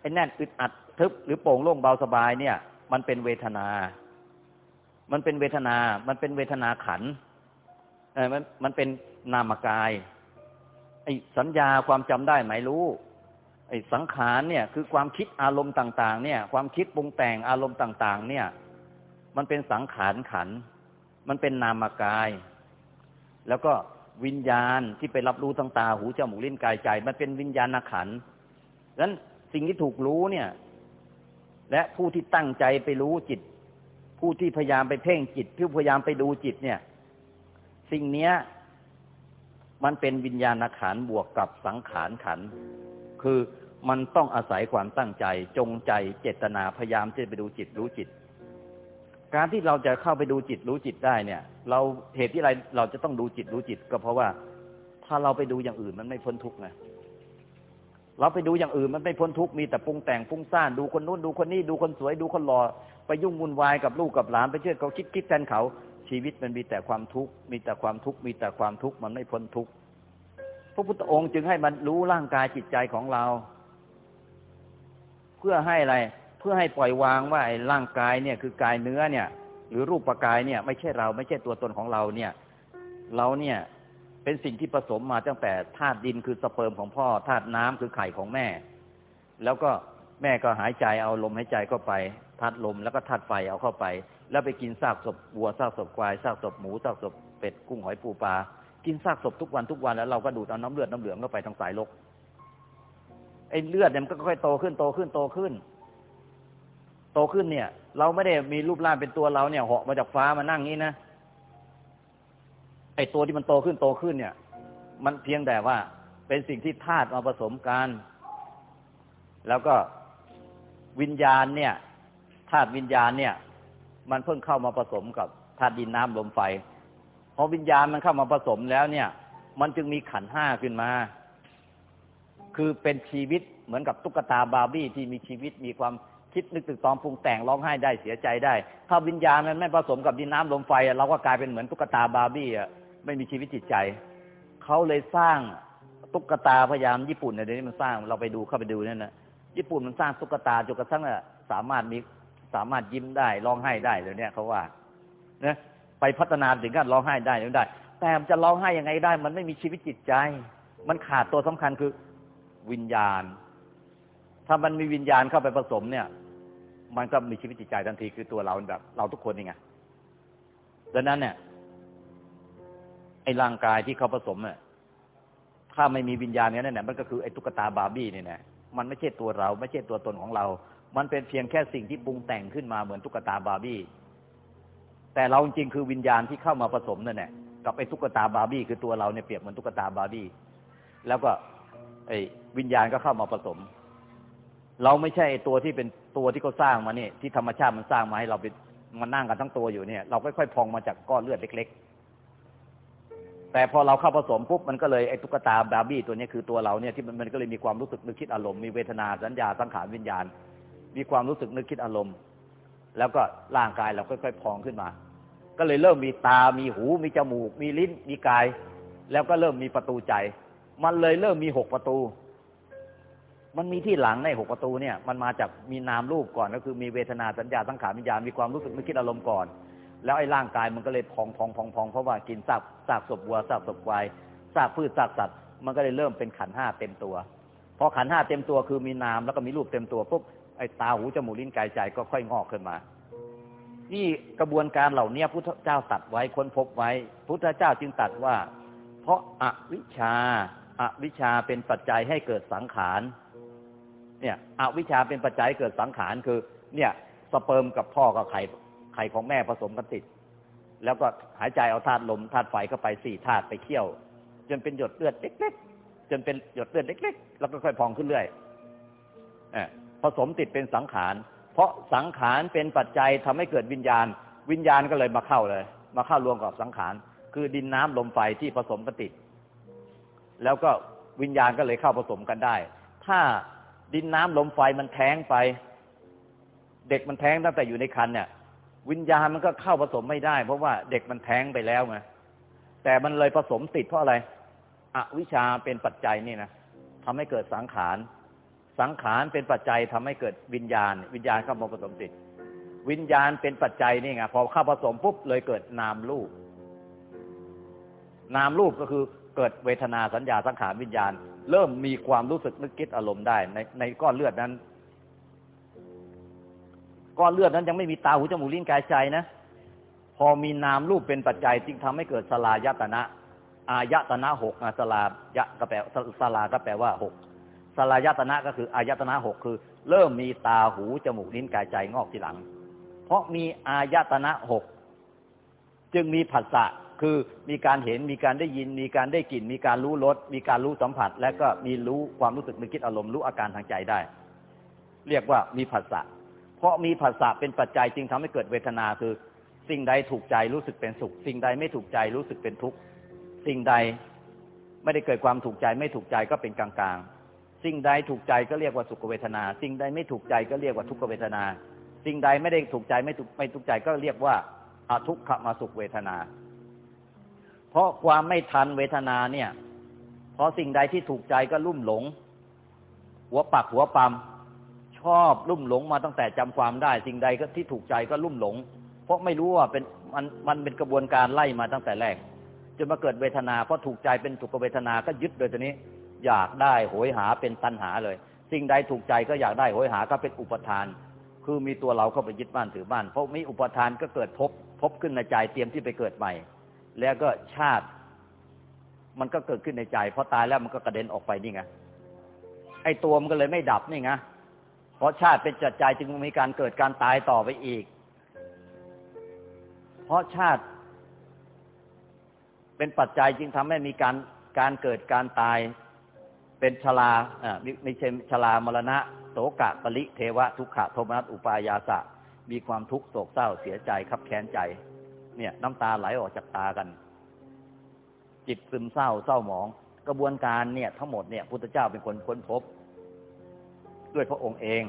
ไอ้แน่นอึดอัดทึบหรือโป่งโล่งเบาสบายเนี่ย มันเป็นเวทนา มันเป็นเวทนา มันเป็นเวทนาขันเออมันมันเป็นนามกายไอ้สัญญาความจำได้หมายรู้ไอ้สังขารเนี่ย คือความคิดอารมณ์ต่าง ๆ เนี่ย ความคิดปรุงแต่งอารมณ์ต่าง ๆ เนี่ย มันเป็นสังขารขัน มันเป็นนามกาย แล้วก็วิญญาณที่ไปรับรู้ทางตาหูจมูกลิ้นกายใจ มันเป็นวิญญาณขันดังนั้นสิ่งที่ถูกรู้เนี่ย และผู้ที่ตั้งใจไปรู้จิต ผู้ที่พยายามไปเพ่งจิตผู้พยายามไปดูจิตเนี่ย สิ่งเนี้ย มันเป็นวิญญาณขันบวกกับสังขารขัน คือมันต้องอาศัยความตั้งใจจงใจเจตนาพยายามที่จะไปดูจิตรู้จิต การที่เราจะเข้าไปดูจิตรู้จิตได้เนี่ย เราเหตุที่อะไรเราจะต้องดูจิตรู้จิต ก็เพราะว่า ถ้าเราไปดูอย่างอื่นมันไม่พ้นทุกข์นะเราไปดูอย่างอื่นมันไม่พ้นทุกข์มีแต่ปรุงแต่งฟุ้งซ่านดูคนนู้นดูคนนี้ดูคนสวยดูคนหล่อไปยุ่งวุ่นวายกับลูกกับหลานไปเชื่อเขาคิดคิดแทนเขา ชีวิตมันมีแต่ความทุกข์มีแต่ความทุกข์มีแต่ความทุกข์มันไม่พ้นทุกข์พระพุทธองค์จึงให้มันรู้ร่างกายจิตใจของเรา เพื่อให้อะไร พื่อให้ปล่อยวางว่าไอ้ร่างกายเนี่ยคือกายเนื้อเนี่ย หรือรูปปกายเนี่ย ไม่ใช่เราไม่ใช่ตัวตนของเราเนี่ย เราเนี่ยเป็นสิ่งที่ผสมมาตั้งแต่ธาตุดินคือสเปิร์มของพ่อธาตุน้ำคือไข่ของแม่ แล้วก็แม่ก็หายใจเอาลมหายใจเข้าไปธาตุลมแล้วก็ธาตุไฟเอาเข้าไป แล้วไปกินซากศพวัวซากศพควายซากศพหมูซากศพเป็ดกุ้งหอยปูปลากินซากศพทุกวันทุกวันแล้วเราก็ดูดเอาน้ำเลือดน้ำเหลืองเข้าไปทางสายลกไอ้เลือดเนี่ยมันก็ค่อยโตขึ้นโตขึ้นโตขึ้น โตขึ้นเนี่ย เราไม่ได้มีรูปร่างเป็นตัวเราเนี่ยเหาะมาจากฟ้ามานั่งนี้นะไอตัวที่มันโตขึ้นโตขึ้นเนี่ย มันเพียงแต่ว่าเป็นสิ่งที่ธาตุมาผสมกันแล้วก็วิญญาณเนี่ยธาตุวิญญาณเนี่ย มันเพิ่งเข้ามาผสมกับธาตุดินน้ำลมไฟพอวิญญาณมันเข้ามาผสมแล้วเนี่ย มันจึงมีขันห้าขึ้นมา คือเป็นชีวิตเหมือนกับตุ๊กตาบาร์บี้ที่มีชีวิตมีความ คิดนึกตึกตองปรุงแต่งร้องไห้ได้เสียใจได้ ถ้าวิญญาณมันไม่ผสมกับดินน้ำลมไฟเราก็กลายเป็นเหมือนตุ๊กตาบาร์บี้อะไม่มีชีวิตจิตใจ เขาเลยสร้างตุ๊กตาพยายามญี่ปุ่นเนี่ยเดี๋ยวนี้มันสร้างเราไปดูเข้าไปดูนั่นนะญี่ปุ่นมันสร้างตุ๊กตาจนกระทั่งสามารถมีสามารถยิ้มได้ร้องไห้ได้เลยเนี่ยเขาว่านะไปพัฒนาถึงขั้นร้องไห้ได้ได้ แต่มันจะร้องไห้ยังไงได้ มันไม่มีชีวิตจิตใจ มันขาดตัวสำคัญคือวิญญาณ ถ้ามันมีวิญญาณเข้าไปผสมเนี่ย มันก็มีชีวิตจิตใจทันทีคือตัวเราแบบ เราทุกคนนี่ไงดังนั้นเนี่ยไอ้ร่างกายที่เขาผสมเนี่ยถ้าไม่มีวิญญาณเนี้ยเนี่ยมันก็คือไอ้ตุ๊กตาบาร์บี้เนี่แหละมันไม่ใช่ตัวเรา ไม่ใช่ตัวตนของเรา มันเป็นเพียงแค่สิ่งที่ปรุงแต่งขึ้นมาเหมือนตุ๊กตาบาร์บี้แต่เราจริงคือวิญญาณที่เข้ามาผสมนั่นแหละกับไอ้ตุ๊กตาบาร์บี้คือตัวเราเนี่ยเปรียบเหมือนตุ๊กตาบาร์บี้แล้วก็ไอ้วิญญาณก็เข้ามาผสม เราไม่ใช่ตัวที่เป็นตัวที่เขาสร้างมาเนี่ยที่ธรรมชาติมันสร้างมาให้เราเป็นมันนั่งกันทั้งตัวอยู่เนี่ย เราค่อยๆพองมาจากก้อนเลือดเล็ก ๆ แต่พอเราเข้าผสมปุ๊บมันก็เลยไอ้ตุ๊กตาบาร์บี้ตัวนี้คือตัวเราเนี่ยที่มันก็เลยมีความรู้สึกนึกคิดอารมณ์มีเวทนาสัญญาสังขารวิญญาณ มีความรู้สึกนึกคิดอารมณ์ แล้วก็ร่างกายเราค่อยๆพองขึ้นมา ก็เลยเริ่มมีตา มีหู มีจมูก มีลิ้น มีกาย แล้วก็เริ่มมีประตูใจ มันเลยเริ่มมีหกประตู มันมีที่หลังในหกประตูเนี่ยมันมาจากมีนามรูปก่อนก็คือมีเวทนาสัญญาสังขารวิญญาณมีความรู้สึกนึกคิดอารมณ์ก่อน แล้วไอ้ร่างกายมันก็เลยพองพองพองพองเพราะว่ากินซากซากศพวัวซากศพควายซากพืชซากสัตว์ มันก็เลยเริ่มเป็นขันห้าเต็มตัวพอขันห้าเต็มตัวคือมีนามแล้วก็มีรูปเต็มตัวปุ๊บไอ้ตาหูจมูกลิ้นกายใจก็ค่อยงอกขึ้นมา นี่กระบวนการเหล่านี้พุทธเจ้าตัดไว้ค้นพบไว้ พุทธเจ้าจึงตัดว่า เพราะอวิชชาอวิชชาเป็นปัจจัยให้เกิดสังขาร เนี่ยอวิชชาเป็นปัจจัยเกิดสังขารคือ เนี่ยสเปิร์มกับพ่อกับไข่ไข่ของแม่ผสมกันติด แล้วก็หายใจเอาธาตุลมธาตุไฟเข้าไปสี่ธาตุไปเคี่ยว จนเป็นหยดเลือดเล็กๆจนเป็นหยดเลือดเล็กๆแล้วก็ค่อยพองขึ้นเรื่อยผสมติดเป็นสังขาร เพราะสังขารเป็นปัจจัยทำให้เกิดวิญญาณ วิญญาณก็เลยมาเข้าเลย มาเข้ารวมกับสังขาร คือดินน้ำลมไฟที่ผสมกันติด แล้วก็วิญญาณก็เลยเข้าผสมกันได้ ถ้า ดินน้ำลมไฟมันแท้งไป เด็กมันแท้งตั้งแต่อยู่ในคันเนี่ย วิญญาณมันก็เข้าผสมไม่ได้ เพราะว่าเด็กมันแท้งไปแล้วไงแต่มันเลยผสมติดเพราะอะไรอวิชาเป็นปัจจัยนี่นะทำให้เกิดสังขาร สังขารเป็นปัจจัยทำให้เกิดวิญญาณ วิญญาณเข้ามาผสมติด วิญญาณเป็นปัจจัยนี่ไงพอเข้าผสมปุ๊บเลยเกิดนามรูป นามรูปก็คือเกิดเวทนาสัญญาสังขารวิญญาณ เริ่มมีความรู้สึกนึกคิดอารมณ์ได้ในในก้อนเลือดนั้น ก้อนเลือดนั้นยังไม่มีตาหูจมูกลิ้นกายใจนะ พอมีนามรูปเป็นปัจจัยจึงทำให้เกิดสลายตนะ อายตนะหกสลายะก็แปลสลาก็แปลว่าหกสลายตนะก็คืออายตนะหกคือ เริ่มมีตาหูจมูกลิ้นกายใจงอกทีหลัง เพราะมีอายตนะหกจึงมีผัสสะ คือมีการเห็นมีการได้ยิน มีการได้กลิ่น มีการรู้รสมีการรู้สัมผัส และก็มีรู้ความรู้สึกนึกคิดอารมณ์รู้อาการทางใจได้ เรียกว่ามีผัสสะพราะมีภาษาเป็นปัจจัยจึงทำให้เกิดเวทนาคือ สิ่งใดถูกใจรู้สึกเป็นสุข สิ่งใดไม่ถูกใจรู้สึกเป็นทุกข์สิ่งใดไม่ได้เกิดความถูกใจไม่ถูกใจก็เป็นกลางๆ สิ่งใดถูกใจก็เรียกว่าสุขเวทนา สิ่งใดไม่ถูกใจก็เรียกว่าทุกขเวทนา สิ่งใดไม่ได้ถูกใจไม่ถูกไม่ถูกใจก็เรียกว่าอาทุกขมาสุขเวทนา เพราะความไม่ทันเวทนาเนี่ย เพราะสิ่งใดที่ถูกใจก็ลุ่มหลง หัวปักหัวปั๊มชอบลุ่มหลงมาตั้งแต่จำความได้ สิ่งใดก็ที่ถูกใจก็ลุ่มหลง เพราะไม่รู้ว่าเป็นมันมันเป็นกระบวนการไล่มาตั้งแต่แรกจนมาเกิดเวทนาเพราะถูกใจเป็นสุขเวทนาก็ยึดโดยตัวนี้ อยากได้โหยหาเป็นตัณหาเลย สิ่งใดถูกใจก็อยากได้โหยหาก็เป็นอุปทาน คือมีตัวเราเข้าไปยึดบ้านถือบ้าน เพราะมีอุปทานก็เกิดพบพบขึ้นในใจเตรียมที่ไปเกิดใหม่ แล้วก็ชาติ มันก็เกิดขึ้นในใจพอตายแล้วมันก็กระเด็นออกไปนี่ไงไอ้ตัวมันก็เลยไม่ดับนี่ไงเพราะชาติเป็นจัดใจจึงมีการเกิดการตายต่อไปอีก เพราะชาติ เป็นปัจจัยจึงทำให้มีการการเกิดการตายเป็นชลาอ่าไม่ใช่ชลามรณะโสกะปริเทวะทุกขะโทมนัสอุปายาสะ มีความทุกข์โศกเศร้าเสียใจขับแค้นใจ เนี่ย น้ำตาไหลออกจากตากัน จิตซึมเศร้าเศร้าหมอง กระบวนการเนี่ย ทั้งหมดเนี่ยพุทธเจ้าเป็นคนค้นพบ ด้วยพระองค์เอง